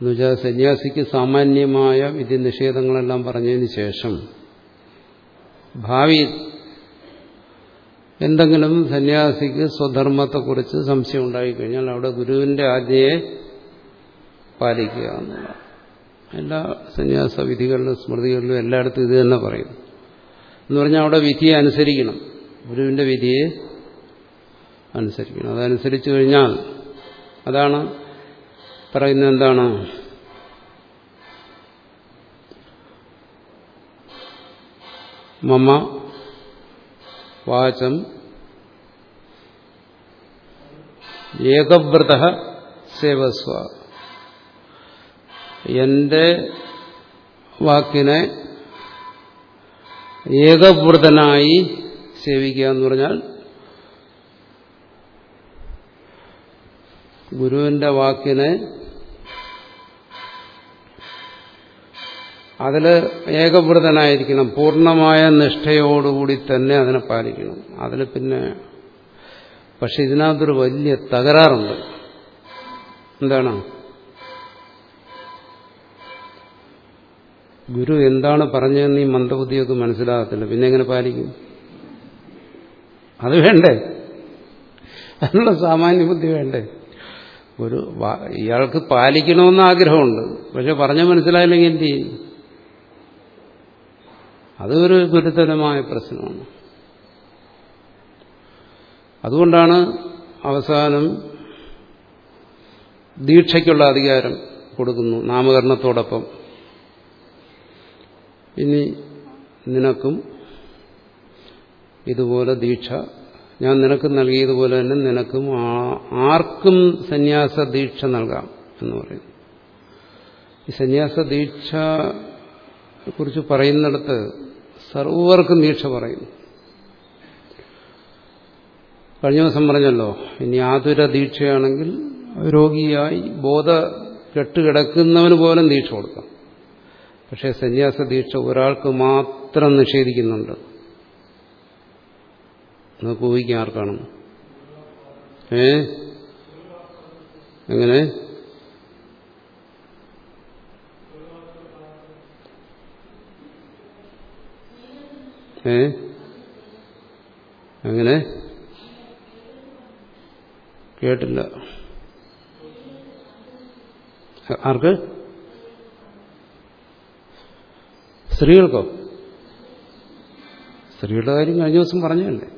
എന്നുവെച്ചാൽ സന്യാസിക്ക് സാമാന്യമായ വിധി നിഷേധങ്ങളെല്ലാം പറഞ്ഞതിന് ശേഷം ഭാവിയിൽ എന്തെങ്കിലും സന്യാസിക്ക് സ്വധർമ്മത്തെക്കുറിച്ച് സംശയം ഉണ്ടായിക്കഴിഞ്ഞാൽ അവിടെ ഗുരുവിന്റെ ആജ്ഞയെ പാലിക്കുക എന്നുള്ളതാണ് എല്ലാ സന്യാസ വിധികളിലും സ്മൃതികളിലും എല്ലായിടത്തും ഇത് തന്നെ പറയും. എന്ന് പറഞ്ഞാൽ അവിടെ വിധിയെ അനുസരിക്കണം. ഗുരുവിന്റെ വിധിയെ അനുസരിക്കണം. അതനുസരിച്ചു കഴിഞ്ഞാൽ അതാണ് പറയുന്നത് എന്താണ്? മമ വാചം ഏകവ്രത സേവസ്വ. എന്റെ വാക്കിനെ ഏകവ്രതനായി സേവിക്കുക എന്ന് പറഞ്ഞാൽ ഗുരുവിന്റെ വാക്കിനെ അതിൽ ഏകവ്രതനായിരിക്കണം പൂർണമായ നിഷ്ഠയോടുകൂടി തന്നെ അതിനെ പാലിക്കണം. അതിൽ പിന്നെ പക്ഷെ ഇതിനകത്തൊരു വലിയ തകരാറുണ്ട്. എന്താണ്? ഗുരു എന്താണ് പറഞ്ഞതെന്ന് ഈ മന്ദബുദ്ധിയൊക്കെ മനസ്സിലാകത്തില്ല. പിന്നെ എങ്ങനെ പാലിക്കും? അത് വേണ്ടേ? അതിനുള്ള സാമാന്യ ബുദ്ധി വേണ്ടേ? ഒരു ഇയാൾക്ക് പാലിക്കണമെന്ന് ആഗ്രഹമുണ്ട്. പക്ഷെ പറഞ്ഞ മനസ്സിലായില്ലെങ്കിൽ എന്ത് ചെയ്യും? അതൊരു ഗുരുതരമായ പ്രശ്നമാണ്. അതുകൊണ്ടാണ് അവസാനം ദീക്ഷയ്ക്കുള്ള അധികാരം കൊടുക്കുന്നു നാമകരണത്തോടൊപ്പം. ഇനി നിനക്കും ഇതുപോലെ ദീക്ഷ. ഞാൻ നിനക്ക് നൽകിയതുപോലെ തന്നെ നിനക്കും ആർക്കും സന്യാസ ദീക്ഷ നൽകാം എന്ന് പറയുന്നു. ഈ സന്യാസ ദീക്ഷ കുറിച്ച് പറയുന്നിടത്ത് സർവർക്കും ദീക്ഷ പറയുന്നു. കഴിഞ്ഞ ദിവസം പറഞ്ഞല്ലോ ഇനി ആതുര ദീക്ഷയാണെങ്കിൽ രോഗിയായി ബോധ കെട്ടുകിടക്കുന്നവന് പോലും ദീക്ഷ കൊടുക്കാം. പക്ഷേ സന്യാസ ദീക്ഷ ഒരാൾക്ക് മാത്രം നിഷേധിക്കുന്നുണ്ട്. നമുക്ക് ഊഹിക്കാൻ ആർക്കാണ്? ഏ? എങ്ങനെ? ഏ? അങ്ങനെ? കേട്ടില്ല. ആർക്ക്? സ്ത്രീകൾക്കോ? സ്ത്രീകളുടെ കാര്യം കഴിഞ്ഞ ദിവസം പറഞ്ഞല്ലേ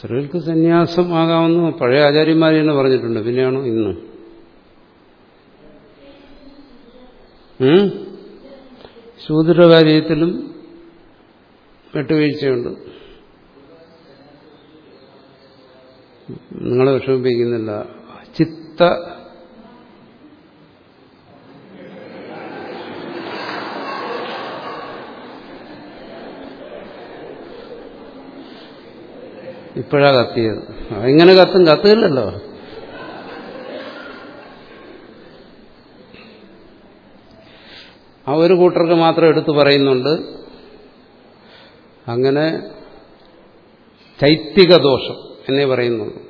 സ്ത്രീകൾക്ക് സന്യാസം ആകാമെന്ന് പഴയ ആചാര്യന്മാർ തന്നെ പറഞ്ഞിട്ടുണ്ട്. പിന്നെയാണോ ഇന്ന്? ശൂദ്ര കാര്യത്തിലും വിട്ടുവീഴ്ചയുണ്ട് നിങ്ങളെ വിഷമിപ്പിക്കുന്നില്ല. ചിത്ത ഇപ്പോഴാ കത്തിയത്. എങ്ങനെ കത്തും കത്തില്ലല്ലോ. ആ ഒരു കൂട്ടർക്ക് മാത്രം എടുത്തു പറയുന്നുണ്ട്. അങ്ങനെ ചൈത്തിക ദോഷം എന്നേ പറയുന്നുള്ളൂ.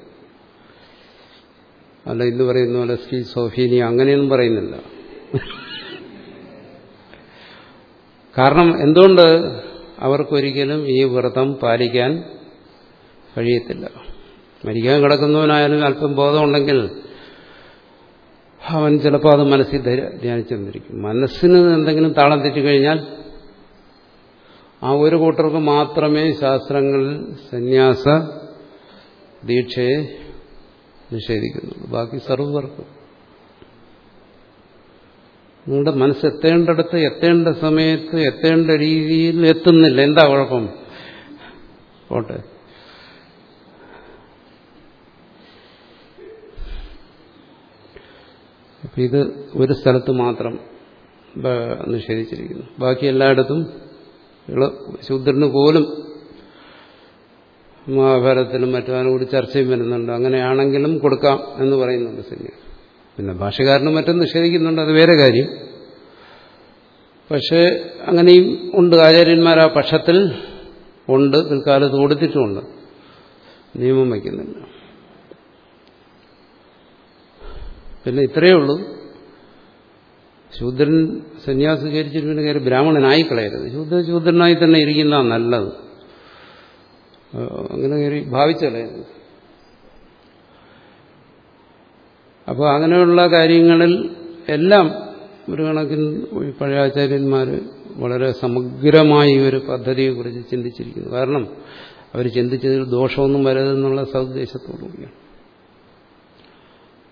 അല്ല ഇന്ന് പറയുന്ന പോലെ സ്കീ സോഫീനി അങ്ങനെയൊന്നും പറയുന്നില്ല. കാരണം എന്തുകൊണ്ട് അവർക്കൊരിക്കലും ഈ വ്രതം പാലിക്കാൻ കഴിയത്തില്ല? മരിക്കാൻ കിടക്കുന്നവനായാലും അല്പം ബോധമുണ്ടെങ്കിൽ അവൻ ചിലപ്പോൾ അത് മനസ്സിൽ ധ്യാനിച്ചെന്നിരിക്കും മനസ്സിന് എന്തെങ്കിലും താളം തെറ്റിക്കഴിഞ്ഞാൽ ആ ഒരു കൂട്ടർക്ക് മാത്രമേ ശാസ്ത്രങ്ങളിൽ സന്യാസ ദീക്ഷയെ നിഷേധിക്കുന്നുള്ളൂ. ബാക്കി സർവർക്കും നിങ്ങളുടെ മനസ്സ് എത്തേണ്ടടുത്ത് എത്തേണ്ട സമയത്ത് എത്തേണ്ട രീതിയിൽ എത്തുന്നില്ല. എന്താ കുഴപ്പം? പോട്ടെ. ഇത് ഒരു സ്ഥലത്ത് മാത്രം നിഷേധിച്ചിരിക്കുന്നു. ബാക്കി എല്ലായിടത്തും ശൂദ്രന് പോലും മഹാഭാരതത്തിലും മറ്റും കൂടി ചർച്ചയും വരുന്നുണ്ട്. അങ്ങനെയാണെങ്കിലും കൊടുക്കാം എന്ന് പറയുന്നുണ്ട് സന്യാസം പിന്നെ ഭാഷകാരനും മറ്റും നിഷേധിക്കുന്നുണ്ട്. അത് വേറെ കാര്യം. പക്ഷേ അങ്ങനെയും ഉണ്ട്. ആചാര്യന്മാർ ആ പക്ഷത്തിൽ ഉണ്ട്. പിൽക്കാലത്ത് കൊടുത്തിട്ടുമുണ്ട്. നിയമം വയ്ക്കുന്നില്ല പിന്നെ ഇത്രയേ ഉള്ളൂ. ശൂദ്രൻ സന്യാസം സ്വീകരിച്ചിട്ട് പിന്നെ കയറി ബ്രാഹ്മണനായി കളയരുത്. ശൂദ്ര ശൂദ്രനായി തന്നെ ഇരിക്കുന്ന നല്ലത്. അങ്ങനെ കയറി ഭാവിച്ചളയരുത് അപ്പോൾ അങ്ങനെയുള്ള കാര്യങ്ങളിൽ എല്ലാം ഒരു കണക്കിന് പഴയ ആചാര്യന്മാർ വളരെ സമഗ്രമായി ഒരു പദ്ധതിയെക്കുറിച്ച് ചിന്തിച്ചിരിക്കുന്നു. കാരണം അവർ ചിന്തിച്ചതിൽ ദോഷമൊന്നും വരരുതെന്നുള്ള സദ്ദേശത്തോടുകൂടിയാണ്.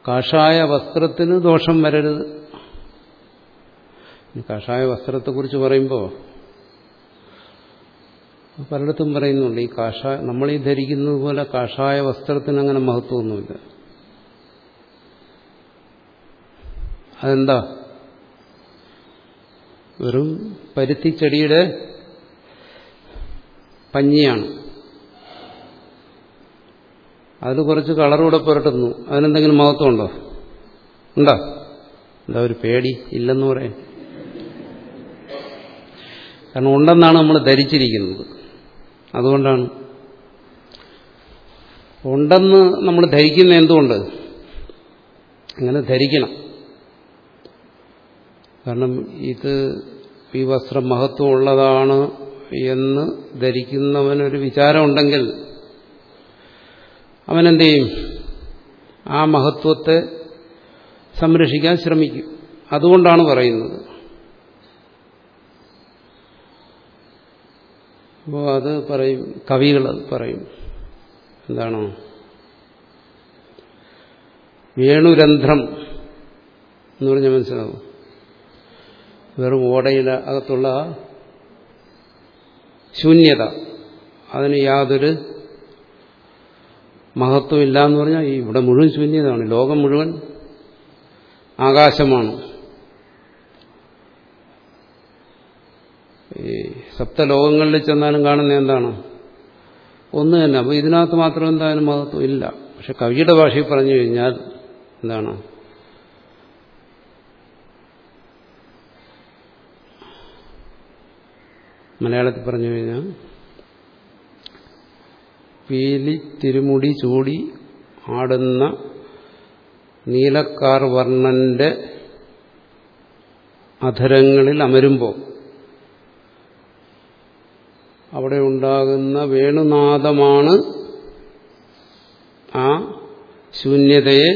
കാഷായ വസ്ത്രത്തിന് ദോഷം വരരുത്. കാഷായ വസ്ത്രത്തെക്കുറിച്ച് പറയുമ്പോൾ പലയിടത്തും പറയുന്നുണ്ട് ഈ കാഷായ നമ്മൾ ഈ ധരിക്കുന്നത് പോലെ കാഷായ വസ്ത്രത്തിന് അങ്ങനെ മഹത്വമൊന്നുമില്ല. അതെന്താ? വെറും പരുത്തിച്ചെടിയുടെ പഞ്ഞിയാണ്. അതിൽ കുറച്ച് കളറൂടെ പുരട്ടുന്നു. അതിനെന്തെങ്കിലും മഹത്വമുണ്ടോ? ഉണ്ടോ? എന്താ ഒരു പേടി ഇല്ലെന്ന് പറയാം കാരണം ഉണ്ടെന്നാണ് നമ്മൾ ധരിച്ചിരിക്കുന്നത്. അതുകൊണ്ടാണ്. ഉണ്ടെന്ന് നമ്മൾ ധരിക്കുന്ന എന്തുകൊണ്ട്? അങ്ങനെ ധരിക്കണം. കാരണം ഇത് ഈ വസ്ത്രം മഹത്വം ഉള്ളതാണ് എന്ന് ധരിക്കുന്നവനൊരു വിചാരമുണ്ടെങ്കിൽ അവനെന്ത് ചെയ്യും ആ മഹത്വത്തെ സംരക്ഷിക്കാൻ ശ്രമിക്കും. അതുകൊണ്ടാണ് പറയുന്നത്. അപ്പോൾ അത് പറയും കവികൾ അത് പറയും. എന്താണോ? വേണുരന്ധ്രം എന്ന് പറഞ്ഞാൽ മനസ്സിലാവും. വെറും ഓടയുടെ അകത്തുള്ള ശൂന്യത. അതിന് യാതൊരു മഹത്വമില്ല എന്ന് പറഞ്ഞാൽ ഇവിടെ മുഴുവൻ ശൂന്യതാണ് ലോകം മുഴുവൻ ആകാശമാണ്. ഈ സപ്തലോകങ്ങളിൽ ചെന്നാലും കാണുന്ന എന്താണ്? ഒന്ന് തന്നെ. അപ്പോൾ ഇതിനകത്ത് മാത്രം എന്തായാലും മഹത്വം ഇല്ല. പക്ഷെ കവിയുടെ ഭാഷയിൽ പറഞ്ഞു കഴിഞ്ഞാൽ എന്താണ്? മലയാളത്തിൽ പറഞ്ഞു കഴിഞ്ഞാൽ പീലി തിരുമുടി ചൂടി ആടുന്ന നീലക്കാർ വർണന്റെ അധരങ്ങളിൽ അമരുമ്പോൾ അവിടെ ഉണ്ടാകുന്ന വേണുനാദമാണ് ആ ശൂന്യതയെ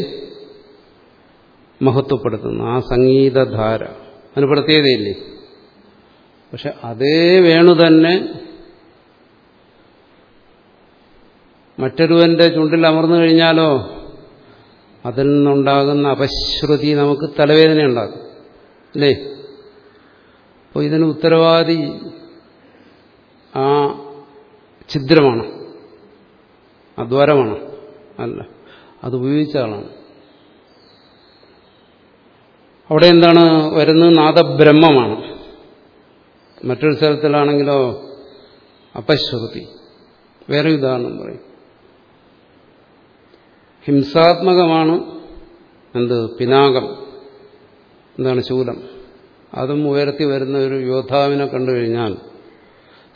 മഹത്വപ്പെടുത്തുന്നത്. ആ സംഗീതധാര. അതിന് പ്രത്യേകതയില്ലേ? പക്ഷെ അതേ വേണു തന്നെ മറ്റൊരുവന്റെ ചുണ്ടിൽ അമർന്നു കഴിഞ്ഞാലോ അതിൽ നിന്നുണ്ടാകുന്ന അപശ്രുതി നമുക്ക് തലവേദന ഉണ്ടാകും അല്ലേ? അപ്പോൾ ഇതിന് ഉത്തരവാദി ആ ഛിദ്രമാണ്. അദ്വാരമാണ് അല്ല അത് ഉപയോഗിച്ച ആളാണ്. അവിടെ എന്താണ് വരുന്നത്? നാദബ്രഹ്മമാണ്. മറ്റൊരു സ്ഥലത്തിലാണെങ്കിലോ അപശ്രുതി. വേറെ ഉദാഹരണം പറയും. ഹിംസാത്മകമാണ് എന്ത്? പിനാകം. എന്താണ് ശൂലം? അതും ഉയർത്തി വരുന്ന ഒരു യോദ്ധാവിനെ കണ്ടു കഴിഞ്ഞാൽ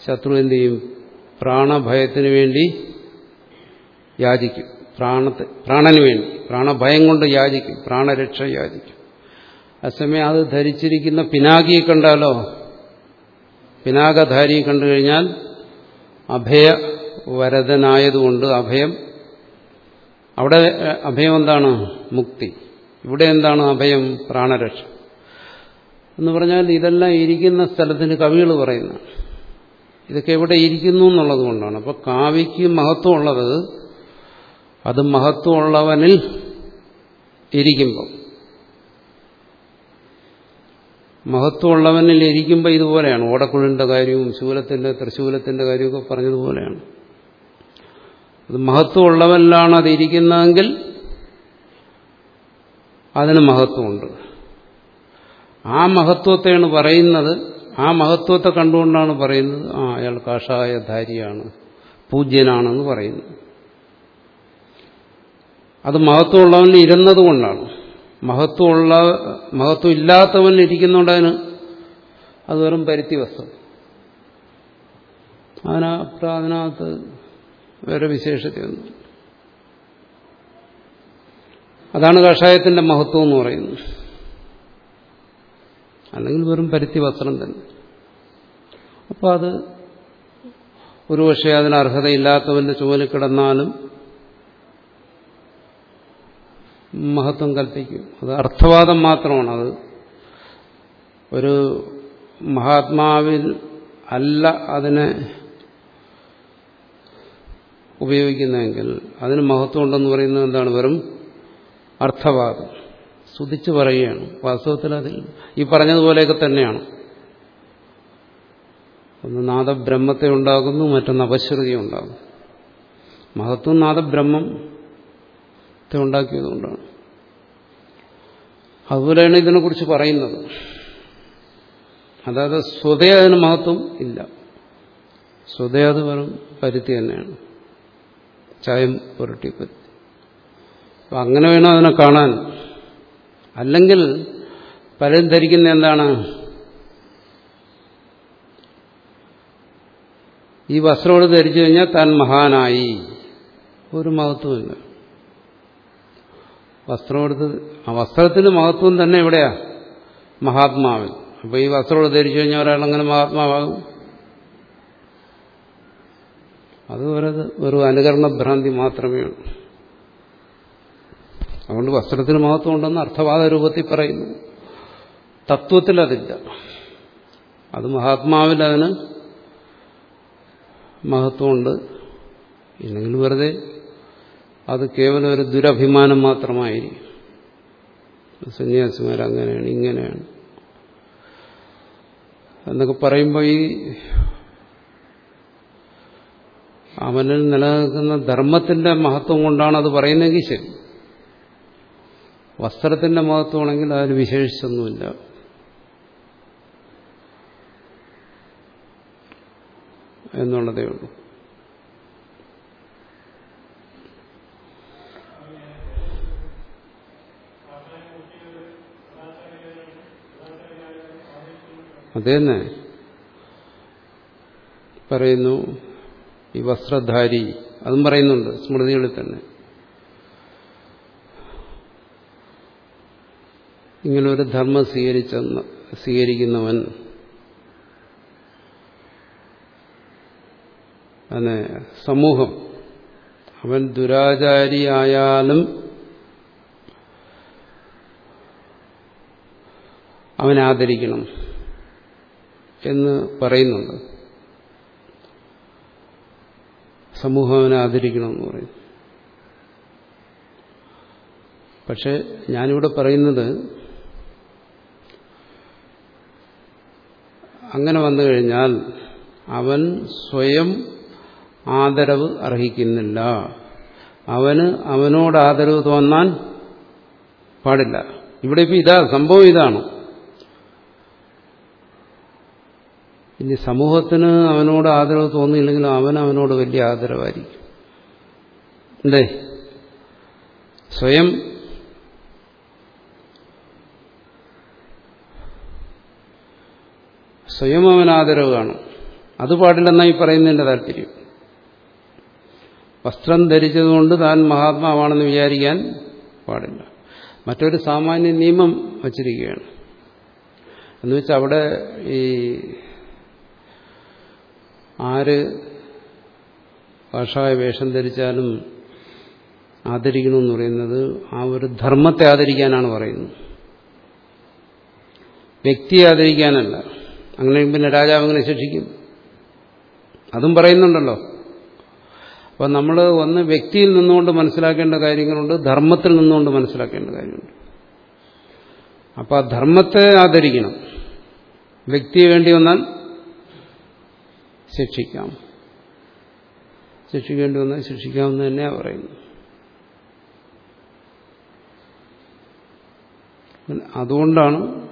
ശത്രു എന്ത് ചെയ്യും പ്രാണഭയത്തിന് വേണ്ടി യാചിക്കും. പ്രാണത്തെ പ്രാണന് വേണ്ടി. പ്രാണഭയം കൊണ്ട് യാചിക്കും. പ്രാണരക്ഷ യാചിക്കും. അസമയം അത് ധരിച്ചിരിക്കുന്ന പിനാകിയെ കണ്ടാലോ? പിനാകധാരിയെ കണ്ടു കഴിഞ്ഞാൽ അഭയ വരതനായതുകൊണ്ട് അഭയം. അവിടെ അഭയം എന്താണ്? മുക്തി. ഇവിടെ എന്താണ് അഭയം? പ്രാണരക്ഷ. എന്ന് പറഞ്ഞാൽ ഇതെല്ലാം ഇരിക്കുന്ന സ്ഥലത്തിന് കവികൾ പറയുന്ന ഇതൊക്കെ എവിടെ ഇരിക്കുന്നു എന്നുള്ളത് കൊണ്ടാണ്. അപ്പൊ കാവ്യക്ക് മഹത്വമുള്ളത് അത് മഹത്വമുള്ളവനിൽ ഇരിക്കുമ്പം. മഹത്വമുള്ളവനിൽ ഇരിക്കുമ്പോൾ ഇതുപോലെയാണ്. ഓടക്കുഴിന്റെ കാര്യവും ശൂലത്തിന്റെ തൃശൂലത്തിന്റെ കാര്യമൊക്കെ പറഞ്ഞതുപോലെയാണ്. അത് മഹത്വമുള്ളവനിലാണ് അത് ഇരിക്കുന്നതെങ്കിൽ അതിന് മഹത്വമുണ്ട്. ആ മഹത്വത്തെയാണ് പറയുന്നത് ആ മഹത്വത്തെ കണ്ടുകൊണ്ടാണ് പറയുന്നത് ആ അയാൾ കാഷായ കാഷായധാരിയാണ് പൂജ്യനാണെന്ന് പറയുന്നു. അത് മഹത്വമുള്ളവൻ ഇരുന്നത് കൊണ്ടാണ്. മഹത്വമുള്ള മഹത്വം ഇല്ലാത്തവൻ ഇരിക്കുന്നുണ്ട് അതിന് അത് വെറും പരുത്തി വസ്തു. അതിനപ്പുറം അതിനകത്ത് വേറെ വിശേഷതയൊന്നും അതാണ് കഷായത്തിന്റെ മഹത്വം എന്ന് പറയുന്നത്. അല്ലെങ്കിൽ വെറും പരുത്തി വസ്ത്രം തന്നെ. അപ്പോൾ അത് ഒരുപക്ഷെ അതിന് അർഹതയില്ലാത്തവന്റെ ചുമലിൽ കിടന്നാലും മഹത്വം കൽപ്പിക്കും. അത് അർത്ഥവാദം മാത്രമാണ്. അത് ഒരു മഹാത്മാവിൽ അല്ല അതിനെ ഉപയോഗിക്കുന്നതെങ്കിൽ അതിന് മഹത്വം ഉണ്ടെന്ന് പറയുന്നത് എന്താണ്? വെറും അർത്ഥവാദം. സ്തുതിച്ച് പറയുകയാണ്. വാസ്തവത്തിൽ അതിൽ ഈ പറഞ്ഞതുപോലെയൊക്കെ തന്നെയാണ്. ഒന്ന് നാദബ്രഹ്മത്തെ ഉണ്ടാകുന്നു മറ്റൊന്ന് അപശ്രുതി ഉണ്ടാകുന്നു മഹത്വം നാദബ്രഹ്മത്തെ ഉണ്ടാക്കിയതുകൊണ്ടാണ് അതുപോലെയാണ് ഇതിനെക്കുറിച്ച് പറയുന്നത്. അതായത് സ്വതേ അതിന് മഹത്വം ഇല്ല. സ്വതേ അത് വെറും പരുത്തി തന്നെയാണ്. ചായം പുരട്ടി പരുത്തി. അപ്പം അങ്ങനെ വേണം അതിനെ കാണാൻ. അല്ലെങ്കിൽ പലരും ധരിക്കുന്ന എന്താണ്? ഈ വസ്ത്രോട് ധരിച്ചു കഴിഞ്ഞാൽ താൻ മഹാനായി. ഒരു മഹത്വമില്ല വസ്ത്രമെടുത്ത് ആ വസ്ത്രത്തിന് മഹത്വം തന്നെ എവിടെയാ? മഹാത്മാവിൽ. അപ്പൊ ഈ വസ്ത്രോട് ധരിച്ചു കഴിഞ്ഞാൽ ഒരാൾ അങ്ങനെ മഹാത്മാവാകും. അത് ഒരു ഒരു അനുകരണ ഭ്രാന്തി മാത്രമേ ഉള്ളൂ. അതുകൊണ്ട് വസ്ത്രത്തിന് മഹത്വം ഉണ്ടെന്ന് അർത്ഥവാദ രൂപത്തിൽ പറയുന്നു. തത്വത്തിൽ അതില്ല അത് മഹാത്മാവിൽ അതിന് മഹത്വമുണ്ട്. ഇല്ലെങ്കിൽ വെറുതെ അത് കേവലം ഒരു ദുരഭിമാനം മാത്രമായിരിക്കും. സന്യാസിമാർ അങ്ങനെയാണ് ഇങ്ങനെയാണ്. എന്നൊക്കെ പറയുമ്പോൾ ഈ അവനിൽ നിലനിൽക്കുന്ന ധർമ്മത്തിന്റെ മഹത്വം കൊണ്ടാണ് അത് പറയുന്നതെങ്കിൽ ശരി. വസ്ത്രത്തിന്റെ മഹത്വമാണെങ്കിൽ അതിന് വിശേഷിച്ചൊന്നുമില്ല. എന്നുള്ളതേ ഉള്ളൂ. അതേന്നെ. പറയുന്നു ഈ വസ്ത്രധാരി അതും പറയുന്നുണ്ട് സ്മൃതികളിൽ തന്നെ. ഇങ്ങനെ ഒരു ധർമ്മം സ്വീകരിച്ച സ്വീകരിക്കുന്നവൻ. അതെ സമൂഹം. അവൻ ദുരാചാരിയായാലും അവനാദരിക്കണം എന്ന് പറയുന്നുണ്ട്. സമൂഹം അവനെ ആദരിക്കണമെന്ന് പറയും. പക്ഷെ ഞാനിവിടെ പറയുന്നത് അങ്ങനെ വന്നു കഴിഞ്ഞാൽ അവൻ സ്വയം ആദരവ് അർഹിക്കുന്നില്ല. അവന് അവനോട് ആദരവ് തോന്നാൻ പാടില്ല. ഇവിടെ ഇപ്പം ഇതാ സംഭവം ഇതാണ്. ഇനി സമൂഹത്തിന് അവനോട് ആദരവ് തോന്നിയില്ലെങ്കിലും അവൻ അവനോട് വലിയ ആദരവായിരിക്കും. അല്ലേ? സ്വയം സ്വയം അവൻ ആദരവ് കാണും അത് പാടില്ലെന്നായി പറയുന്നതിന്റെ താല്പര്യം. വസ്ത്രം ധരിച്ചതുകൊണ്ട് താൻ മഹാത്മാവാണെന്ന് വിചാരിക്കാൻ പാടില്ല. മറ്റൊരു സാമാന്യ നിയമം വച്ചിരിക്കുകയാണ്. എന്ന് വെച്ചാൽ അവിടെ ഈ ആര് ഭാഷായ വേഷം ധരിച്ചാലും ആദരിക്കണമെന്ന് പറയുന്നത് ആ ഒരു ധർമ്മത്തെ ആദരിക്കാനാണ് പറയുന്നത്. വ്യക്തിയെ ആദരിക്കാനല്ല. അങ്ങനെ പിന്നെ രാജാവ് അങ്ങനെ ശിക്ഷിക്കും. അതും പറയുന്നുണ്ടല്ലോ. അപ്പൊ നമ്മൾ ഒന്ന് വ്യക്തിയിൽ നിന്നുകൊണ്ട് മനസ്സിലാക്കേണ്ട കാര്യങ്ങളുണ്ട് ധർമ്മത്തിൽ നിന്നുകൊണ്ട് മനസ്സിലാക്കേണ്ട കാര്യമുണ്ട് അപ്പൊ ആ ധർമ്മത്തെ ആദരിക്കണം. വ്യക്തിയെ വേണ്ടി വന്നാൽ ശിക്ഷിക്കാം. ശിക്ഷിക്കേണ്ടി വന്നാൽ ശിക്ഷിക്കാമെന്ന് തന്നെയാണ് പറയുന്നത്. അതുകൊണ്ടാണ്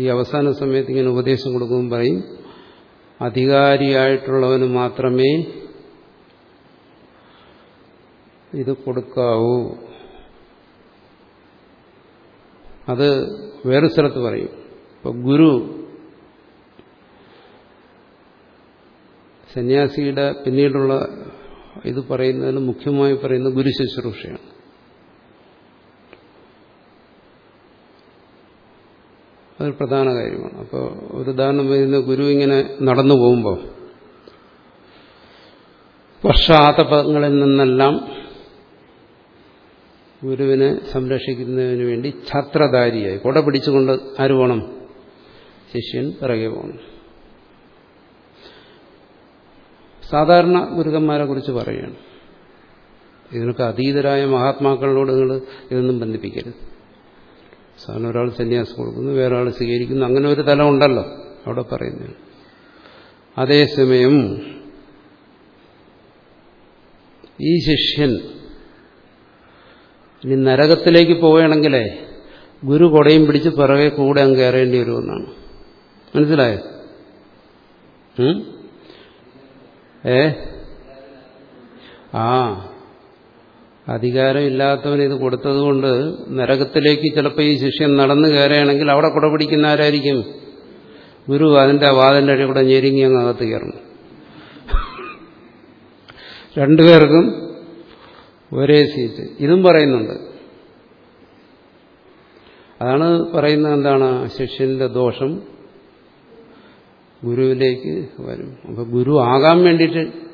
ഈ അവസാന സമയത്ത് ഇങ്ങനെ ഉപദേശം കൊടുക്കുമ്പോൾ പറയും അധികാരിയായിട്ടുള്ളവന് മാത്രമേ ഇത് കൊടുക്കാവൂ. അത് വേറെ സ്ഥലത്ത് പറയും. ഇപ്പൊ ഗുരു സന്യാസിയുടെ പിന്നീടുള്ള ഇത് പറയുന്നതിന് മുഖ്യമായി പറയുന്നത് ഗുരു ശുശ്രൂഷയാണ് അതൊരു പ്രധാന കാര്യമാണ്. അപ്പോൾ ഒരു ഉദാഹരണം വരുന്ന ഗുരു ഇങ്ങനെ നടന്നു പോകുമ്പോൾ വർഷാതപങ്ങളിൽ നിന്നെല്ലാം ഗുരുവിനെ സംരക്ഷിക്കുന്നതിന് വേണ്ടി ഛാത്രധാരിയായി കൊട പിടിച്ചുകൊണ്ട് ആര് പോകണം ശിഷ്യൻ പിറകെ പോകണം സാധാരണ ഗുരുക്കന്മാരെ കുറിച്ച് പറയുകയാണ് ഇതിനൊക്കെ അതീതരായ മഹാത്മാക്കളോട് നിങ്ങൾ ഇതൊന്നും ബന്ധിപ്പിക്കരുത്. സാധാരണ ഒരാൾ സന്യാസം കൊടുക്കുന്നു വേറെ ആൾ സ്വീകരിക്കുന്നു. അങ്ങനെ ഒരു തലം ഉണ്ടല്ലോ അവിടെ പറയുന്നത്. അതേസമയം ഈ ശിഷ്യൻ ഇനി നരകത്തിലേക്ക് പോവുകയാണെങ്കിലേ ഗുരു കൊടയും പിടിച്ച് പിറകെ കൂടെ അങ്ങ് കയറേണ്ടി വരുമെന്നാണ്. മനസ്സിലായോ? ഏ? ആ. അധികാരമില്ലാത്തവൻ ഇത് കൊടുത്തതുകൊണ്ട് നരകത്തിലേക്ക് ചിലപ്പോൾ ഈ ശിഷ്യൻ നടന്നു കയറുകയാണെങ്കിൽ അവിടെ കുട പിടിക്കുന്ന ആരായിരിക്കും ഗുരു അതിന്റെ വാതിന്റെ അടി കൂടെ ഞെരുങ്ങി അങ്ങ് അകത്ത് കയറണം രണ്ടുപേർക്കും ഒരേ സീറ്റ്. ഇതും പറയുന്നുണ്ട്. അതാണ് പറയുന്നത് എന്താണ്? ശിഷ്യന്റെ ദോഷം ഗുരുവിലേക്ക് വരും. അപ്പൊ ഗുരു ആകാൻ വേണ്ടിയിട്ട്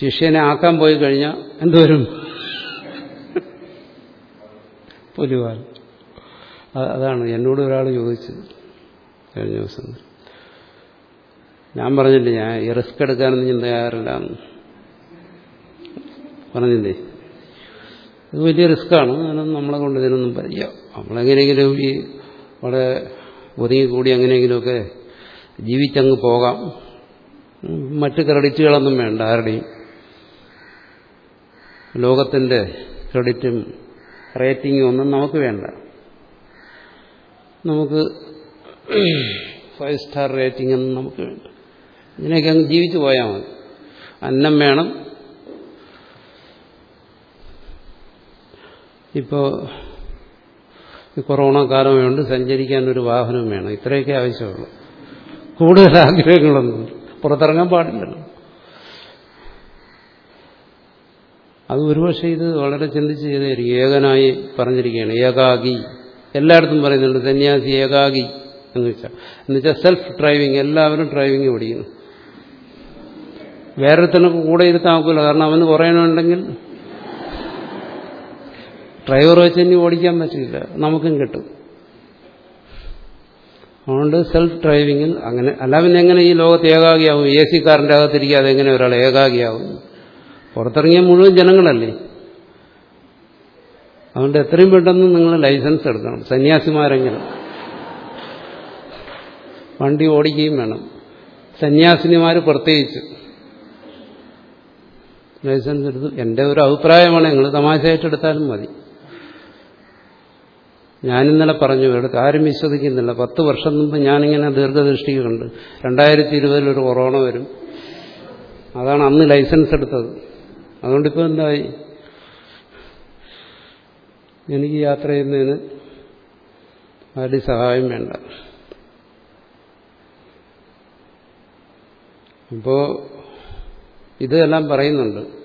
ശിഷ്യനെ ആക്കാൻ പോയി കഴിഞ്ഞാൽ എന്തുവരും പുലിവാൽ അതാണ് എന്നോട് ഒരാൾ ചോദിച്ചത് കഴിഞ്ഞ ദിവസം. ഞാൻ പറഞ്ഞില്ലേ ഞാൻ ഈ റിസ്ക് എടുക്കാനൊന്നും ഞാൻ തയ്യാറില്ല പറഞ്ഞില്ലേ? ഇത് വലിയ റിസ്ക്കാണ്. അതിനൊന്നും നമ്മളെ കൊണ്ട് ഇതിനൊന്നും പരിചയം നമ്മളെങ്ങനെയെങ്കിലും ഈ വളരെ ഒതുങ്ങിക്കൂടി എങ്ങനെയെങ്കിലുമൊക്കെ ജീവിച്ചങ്ങ് പോകാം. മറ്റ് ക്രെഡിറ്റുകളൊന്നും വേണ്ട ആരുടെയും. ലോകത്തിന്റെ ക്രെഡിറ്റും റേറ്റിംഗും ഒന്നും നമുക്ക് വേണ്ട. നമുക്ക് ഫൈവ് സ്റ്റാർ റേറ്റിംഗ് ഒന്നും നമുക്ക് വേണ്ട. ഇതിനൊക്കെ അങ്ങ് ജീവിച്ചു പോയാൽ മതി. അന്നം വേണം. ഇപ്പോൾ കൊറോണ കാലമായതുകൊണ്ട് സഞ്ചരിക്കാൻ ഒരു വാഹനം വേണം. ഇത്രയൊക്കെ ആവശ്യമുള്ളൂ. കൂടുതൽ ആഗ്രഹങ്ങളൊന്നും പുറത്തിറങ്ങാൻ പാടില്ലല്ലോ. അത് ഒരുപക്ഷെ ഇത് വളരെ ചിന്തിച്ച് ചെയ്തായിരിക്കും ഏകനായി പറഞ്ഞിരിക്കുകയാണ്. ഏകാഗി എല്ലായിടത്തും പറയുന്നുണ്ട് സന്യാസി ഏകാഗി എന്ന് വെച്ചാൽ എന്ന് വെച്ചാൽ സെൽഫ് ഡ്രൈവിംഗ് എല്ലാവരും ഡ്രൈവിംഗ് പഠിക്കുന്നു വേറൊരുത്തനൊക്കെ കൂടെ ഇരുത്താൻ നോക്കില്ല കാരണം അവന് കുറയണമുണ്ടെങ്കിൽ ഡ്രൈവർ വെച്ച് ഇനി ഓടിക്കാൻ പറ്റില്ല നമുക്കും കിട്ടും. അതുകൊണ്ട് സെൽഫ് ഡ്രൈവിങ്ങിൽ അങ്ങനെ അല്ല പിന്നെ എങ്ങനെ ഈ ലോകത്ത് ഏകാഗിയാവും എ സി കാറിന്റെ അകത്തിരിക്കാതെ എങ്ങനെ ഒരാൾ ഏകാഗിയാവും പുറത്തിറങ്ങിയ മുഴുവൻ ജനങ്ങളല്ലേ? അതുകൊണ്ട് എത്രയും പെട്ടെന്ന് നിങ്ങൾ ലൈസൻസ് എടുക്കണം. സന്യാസിമാരെങ്കിലും. വണ്ടി ഓടിക്കുകയും വേണം. സന്യാസിനിമാർ പ്രത്യേകിച്ച്. ലൈസൻസ് എടുത്ത് എന്റെ ഒരു അഭിപ്രായമാണ്. നിങ്ങൾ തമാശയായിട്ട് എടുത്താലും മതി. ഞാനിന്നലെ പറഞ്ഞു എടുത്ത് ആരും വിശ്വസിക്കുന്നില്ല. പത്ത് വർഷം മുമ്പ് ഞാനിങ്ങനെ ദീർഘദൃഷ്ടി കണ്ട് രണ്ടായിരത്തി ഇരുപതിൽ ഒരു കൊറോണ വരും. അതാണ് അന്ന് ലൈസൻസ് എടുത്തത്. അതുകൊണ്ടിപ്പോൾ എന്തായി? എനിക്ക് യാത്ര ചെയ്യുന്നതിന് ആരുടെ സഹായം വേണ്ട. അപ്പോൾ ഇതെല്ലാം പറയുന്നുണ്ട്.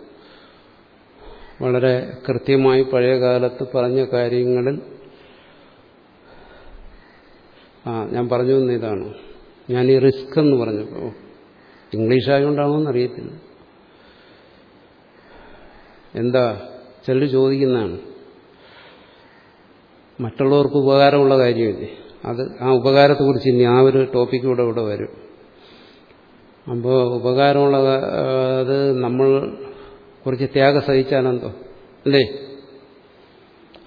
വളരെ കൃത്യമായി പഴയ കാലത്ത് പറഞ്ഞ കാര്യങ്ങളിൽ ആ ഞാൻ പറഞ്ഞു വന്ന ഇതാണ്. ഞാൻ ഈ റിസ്ക് എന്ന് പറഞ്ഞപ്പോൾ ഇംഗ്ലീഷ് ആയതുകൊണ്ടാണോ എന്നറിയത്തില്ല എന്താ? ചിലർ ചോദിക്കുന്നതാണ്. മറ്റുള്ളവർക്ക് ഉപകാരമുള്ള കാര്യമില്ലേ? അത് ആ ഉപകാരത്തെക്കുറിച്ച് ഇനി ആ ഒരു ടോപ്പിക്കൂടെ ഇവിടെ വരും. അപ്പോൾ ഉപകാരമുള്ള അത് നമ്മൾ കുറച്ച് ത്യാഗം സഹിച്ചാലെന്തോ? അല്ലേ?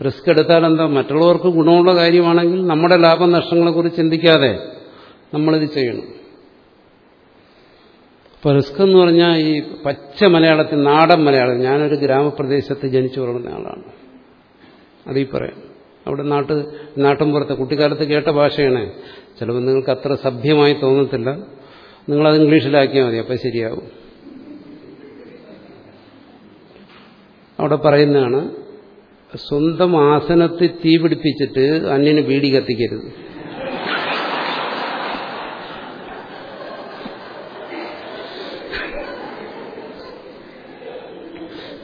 റിസ്ക് എടുത്താലെന്തോ? മറ്റുള്ളവർക്ക് ഗുണമുള്ള കാര്യമാണെങ്കിൽ നമ്മുടെ ലാഭനഷ്ടങ്ങളെക്കുറിച്ച് ചിന്തിക്കാതെ നമ്മളിത് ചെയ്യണം. അപ്പോൾ റിസ്ക് എന്ന് പറഞ്ഞാൽ ഈ പച്ച മലയാളത്തിൽ നാടൻ മലയാളം. ഞാനൊരു ഗ്രാമപ്രദേശത്ത് ജനിച്ചു വളർന്ന ആളാണ്. അതീ പറയാം. അവിടെ നാട്ട് നാട്ടിൻപുറത്തെ കുട്ടിക്കാലത്ത് കേട്ട ഭാഷയാണ്. ചിലപ്പോൾ നിങ്ങൾക്ക് അത്ര സഭ്യമായി തോന്നത്തില്ല. നിങ്ങളത് ഇംഗ്ലീഷിലാക്കിയാൽ മതി അപ്പം ശരിയാവും. അവിടെ പറയുന്നതാണ് സ്വന്തം ആസനത്തിൽ തീപിടിപ്പിച്ചിട്ട് അന്യന് ബീഡി കത്തിക്കരുത്.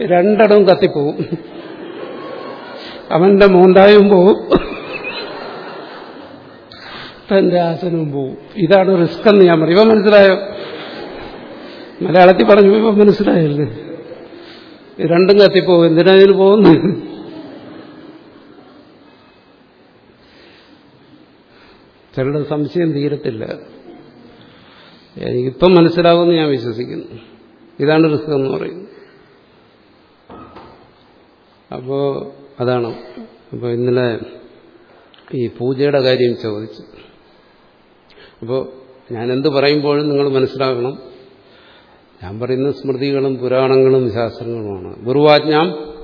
രണ്ടിടവും കത്തിപ്പോവും. അവന്റെ മോന്തായും പോവും. തന്റെ ആസനവും പോവും. ഇതാണ് റിസ്ക് എന്ന് ഞാൻ പറയും. ഇവ മനസ്സിലായോ? മലയാളത്തിൽ പറഞ്ഞു ഇവ മനസ്സിലായല്ലേ? രണ്ടും കത്തിപ്പോവും. എന്തിനാ ഇതിന് പോകുന്നു ചിലരുടെ സംശയം തീരത്തില്ല. എനിക്കിപ്പം മനസ്സിലാവുമെന്ന് ഞാൻ വിശ്വസിക്കുന്നു. ഇതാണ് റിസ്ക് എന്ന് പറയുന്നത്. അപ്പോ അതാണ്. അപ്പോൾ ഇന്നലെ ഈ പൂജയുടെ കാര്യം ചോദിച്ചു. അപ്പോൾ എന്ത് പറയുമ്പോഴും നിങ്ങൾ മനസ്സിലാക്കണം ഞാൻ പറയുന്ന സ്മൃതികളും പുരാണങ്ങളും ശാസ്ത്രങ്ങളുമാണ്. ഗുരുവാജ്ഞാം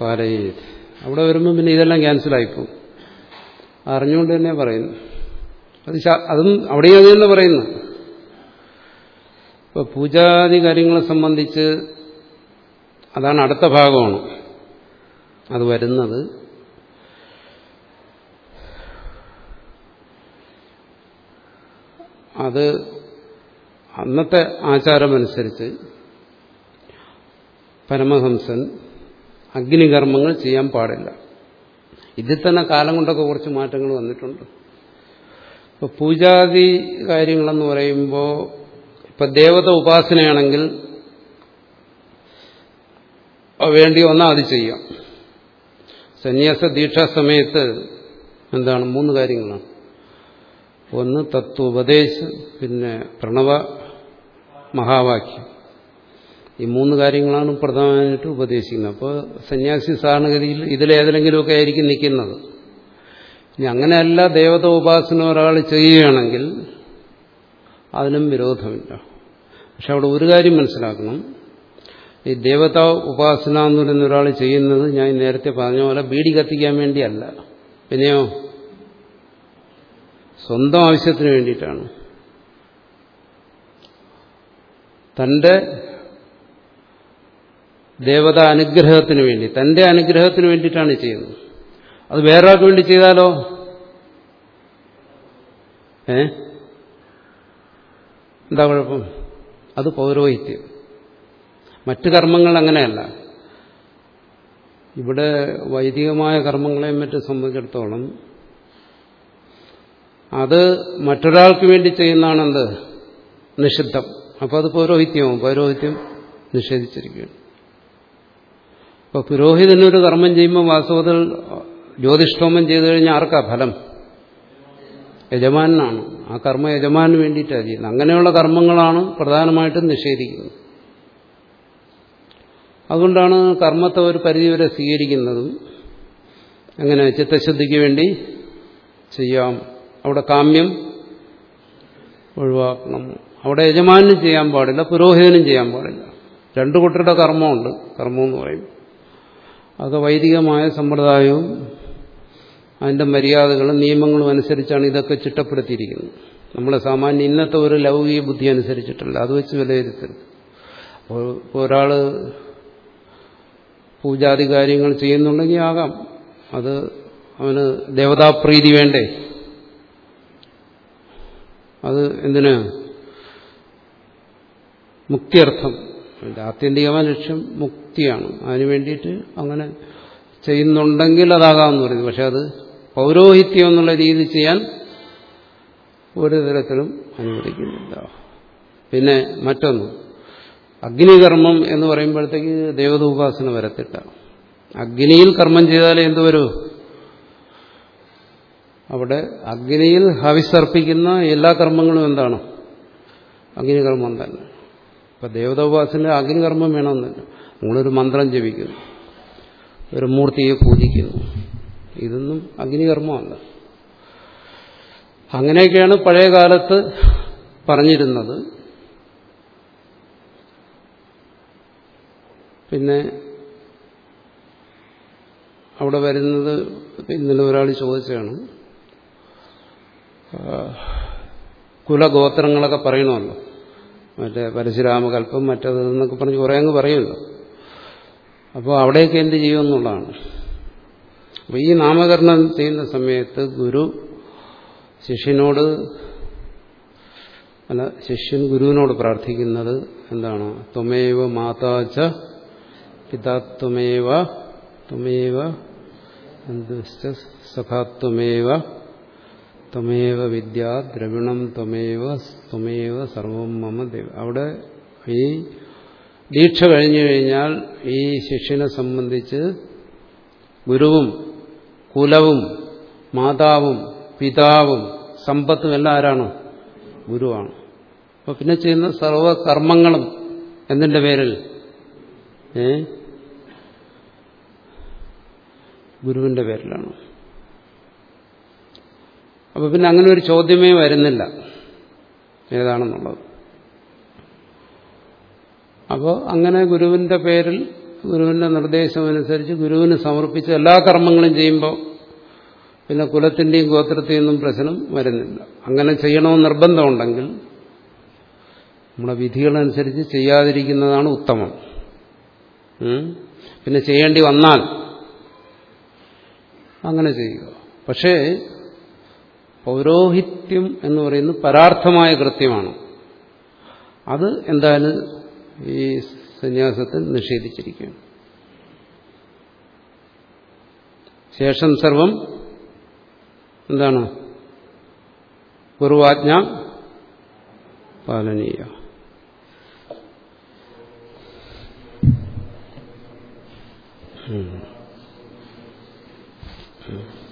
പാലയേ അവിടെ വരുമ്പോൾ പിന്നെ ഇതെല്ലാം ക്യാൻസലായിപ്പോവും. അറിഞ്ഞുകൊണ്ട് തന്നെ പറയുന്നു. അത് അതും അവിടെയും അത് തന്നെ പറയുന്നു. ഇപ്പോൾ പൂജാതി കാര്യങ്ങളെ സംബന്ധിച്ച് അതാണ് അടുത്ത ഭാഗമാണ്. അത് വരുന്നത് അത് അന്നത്തെ ആചാരമനുസരിച്ച് പരമഹംസൻ അഗ്നികർമ്മങ്ങൾ ചെയ്യാൻ പാടില്ല. ഇതിൽ തന്നെ കാലം കൊണ്ടൊക്കെ കുറച്ച് മാറ്റങ്ങൾ വന്നിട്ടുണ്ട്. ഇപ്പോൾ പൂജാതി കാര്യങ്ങളെന്ന് പറയുമ്പോൾ ഇപ്പം ദേവത ഉപാസനയാണെങ്കിൽ വേണ്ടി വന്നാൽ അത് ചെയ്യാം. സന്യാസ ദീക്ഷാ സമയത്ത് എന്താണ്? മൂന്ന് കാര്യങ്ങളാണ്. ഒന്ന് തത്വോപദേശം പിന്നെ പ്രണവ മഹാവാക്യം. ഈ മൂന്ന് കാര്യങ്ങളാണ് പ്രധാനമായിട്ട് ഉപദേശിക്കുന്നത്. അപ്പോൾ സന്യാസി സാധാരണഗതിയിൽ ഇതിലേതെങ്കിലുമൊക്കെ ആയിരിക്കും നിൽക്കുന്നത്. ഇനി അങ്ങനെയല്ല ദേവത ഉപാസന ഒരാൾ ചെയ്യുകയാണെങ്കിൽ അതിനും വിരോധമില്ല. പക്ഷെ അവിടെ ഒരു കാര്യം മനസ്സിലാക്കണം. ഈ ദേവതാ ഉപാസന എന്ന് പറയുന്ന ഒരാൾ ചെയ്യുന്നത് ഞാൻ നേരത്തെ പറഞ്ഞ പോലെ ബീഡി കത്തിക്കാൻ വേണ്ടിയല്ല. പിന്നെയോ? സ്വന്തം ആവശ്യത്തിന് വേണ്ടിയിട്ടാണ്. തന്റെ ദേവത അനുഗ്രഹത്തിന് വേണ്ടി തന്റെ അനുഗ്രഹത്തിന് വേണ്ടിയിട്ടാണ് ചെയ്യുന്നത്. അത് വേറൊരാൾക്ക് വേണ്ടി ചെയ്താലോ? ഏ? എന്താ കുഴപ്പം? അത് പൗരോഹിത്യം. മറ്റു കർമ്മങ്ങൾ അങ്ങനെയല്ല. ഇവിടെ വൈദികമായ കർമ്മങ്ങളെയും മറ്റും സംബന്ധിച്ചിടത്തോളം അത് മറ്റൊരാൾക്ക് വേണ്ടി ചെയ്യുന്നതാണെന്ത്? നിഷിദ്ധം. അപ്പോൾ അത് പൗരോഹിത്യമാവും പൗരോഹിത്യം നിഷേധിച്ചിരിക്കുകയാണ്. അപ്പോൾ പുരോഹിതനൊരു കർമ്മം ചെയ്യുമ്പോൾ വാസ്തവത്തിൽ ജ്യോതിഷ്ഠോമം ചെയ്തു കഴിഞ്ഞാൽ ആർക്കാ ഫലം? യജമാനാണ്. ആ കർമ്മ യജമാനു വേണ്ടിയിട്ടാണ് ചെയ്യുന്നത്. അങ്ങനെയുള്ള കർമ്മങ്ങളാണ് പ്രധാനമായിട്ടും നിഷേധിക്കുന്നത്. അതുകൊണ്ടാണ് കർമ്മത്തെ ഒരു പരിധിവരെ സ്വീകരിക്കുന്നതും. അങ്ങനെ ചിത്തശുദ്ധിക്ക് വേണ്ടി ചെയ്യാം. അവിടെ കാമ്യം ഒഴിവാക്കണം. അവിടെ യജമാനും ചെയ്യാൻ പാടില്ല പുരോഹിതനും ചെയ്യാൻ പാടില്ല. രണ്ടു കൂട്ടരുടെ കർമ്മമുണ്ട് കർമ്മം എന്ന് പറയും. അത് വൈദികമായ സമ്പ്രദായവും അതിന്റെ മര്യാദകളും നിയമങ്ങളും അനുസരിച്ചാണ് ഇതൊക്കെ ചിട്ടപ്പെടുത്തിയിരിക്കുന്നത്. നമ്മളെ സാമാന്യ ഇന്നത്തെ ഒരു ലൗകിക ബുദ്ധി അനുസരിച്ചിട്ടല്ല അത് വെച്ച് വിലയിരുത്തരുത്. അപ്പോൾ ഒരാൾ പൂജാതി കാര്യങ്ങൾ ചെയ്യുന്നുണ്ടെങ്കിൽ ആകാം. അത് അവന് ദേവതാപ്രീതി വേണ്ടേ? അത് എന്തിന്? മുക്തിയർത്ഥം. അതിന്റെ ആത്യന്തികമായ ലക്ഷ്യം മുക്തിയാണ്. അതിനു വേണ്ടിയിട്ട് അങ്ങനെ ചെയ്യുന്നുണ്ടെങ്കിൽ അതാകാമെന്ന് പറയുന്നു. പക്ഷെ അത് പൗരോഹിത്യം എന്നുള്ള രീതി ചെയ്യാൻ ഒരു തരത്തിലും അനുവദിക്കുന്നില്ല. പിന്നെ മറ്റൊന്ന്. അഗ്നികർമ്മം എന്ന് പറയുമ്പോഴത്തേക്ക് ദേവത ഉപാസന വരത്തില്ല അഗ്നിയിൽ കർമ്മം ചെയ്താലേ എന്ത് വരൂ? അവിടെ അഗ്നിയിൽ ഹവിസർപ്പിക്കുന്ന എല്ലാ കർമ്മങ്ങളും എന്താണ്? അഗ്നികർമ്മം തന്നെ. ഇപ്പം ദേവതോപാസന അഗ്നികർമ്മം വേണമെന്നില്ല നിങ്ങളൊരു മന്ത്രം ജപിക്കുന്നു. ഒരു മൂർത്തിയെ പൂജിക്കുന്നു. ഇതൊന്നും അഗ്നികർമ്മമല്ല. അങ്ങനെയൊക്കെയാണ് പഴയ കാലത്ത് പറഞ്ഞിരുന്നത്. പിന്നെ അവിടെ വരുന്നത് ഇന്നലെ ഒരാൾ ചോദിച്ചാണ് കുലഗോത്രങ്ങളൊക്കെ പറയണമല്ലോ മറ്റേ പരശുരാമകൽപ്പം മറ്റത് എന്നൊക്കെ പറഞ്ഞ് കുറേ അങ്ങ് പറയുമല്ലോ. അപ്പോൾ അവിടെയൊക്കെ എന്ത് ചെയ്യുമെന്നുള്ളതാണ് അപ്പോൾ ഈ നാമകരണം ചെയ്യുന്ന സമയത്ത് ഗുരു ശിഷ്യനോട് അല്ല ശിഷ്യൻ ഗുരുവിനോട് പ്രാർത്ഥിക്കുന്നത് എന്താണ്? ത്വമേവ മാതാച്ച പിതാത്വമേവ ത്വമേവ സഖാത്വമേവ ത്വമേവ വിദ്യ ദ്രവിണം ത്വമേവ ത്വമേവ സർവം മമ ദേവ അവിടെ ഈ ദീക്ഷ കഴിഞ്ഞു കഴിഞ്ഞാൽ ഈ ശിഷ്യനെ സംബന്ധിച്ച് ഗുരുവും കുലവും മാതാവും പിതാവും സമ്പത്തും എല്ലാം ആരാണ്? ഗുരുവാണ്. അപ്പൊ പിന്നെ ചെയ്യുന്ന സർവകർമ്മങ്ങളും എന്തിന്റെ പേരിൽ? ഏ? ഗുരുവിന്റെ പേരിലാണ്. അപ്പൊ പിന്നെ അങ്ങനെ ഒരു ചോദ്യമേ വരുന്നില്ല. ഏതാണെന്നുള്ളത്. അപ്പോൾ അങ്ങനെ ഗുരുവിന്റെ പേരിൽ ഗുരുവിന്റെ നിർദ്ദേശമനുസരിച്ച് ഗുരുവിന് സമർപ്പിച്ച എല്ലാ കർമ്മങ്ങളും ചെയ്യുമ്പോൾ പിന്നെ കുലത്തിന്റെയും നിന്നും പ്രശ്നം വരുന്നില്ല. അങ്ങനെ ചെയ്യണമെന്ന് നിർബന്ധമുണ്ടെങ്കിൽ നമ്മുടെ വിധികളനുസരിച്ച് ചെയ്യാതിരിക്കുന്നതാണ് ഉത്തമം. പിന്നെ ചെയ്യേണ്ടി വന്നാൽ അങ്ങനെ ചെയ്യുക. പക്ഷേ പൗരോഹിത്യം എന്ന് പറയുന്നത് പരാർത്ഥമായ കൃത്യമാണ്. അത് എന്തായാലും ഈ സന്യാസത്തിൽ നിഷേധിച്ചിരിക്കുകയാണ്. ശേഷം സർവം എന്താണ്? ഗുരുവാജ്ഞ പാലനീയ. ഉം. Hmm.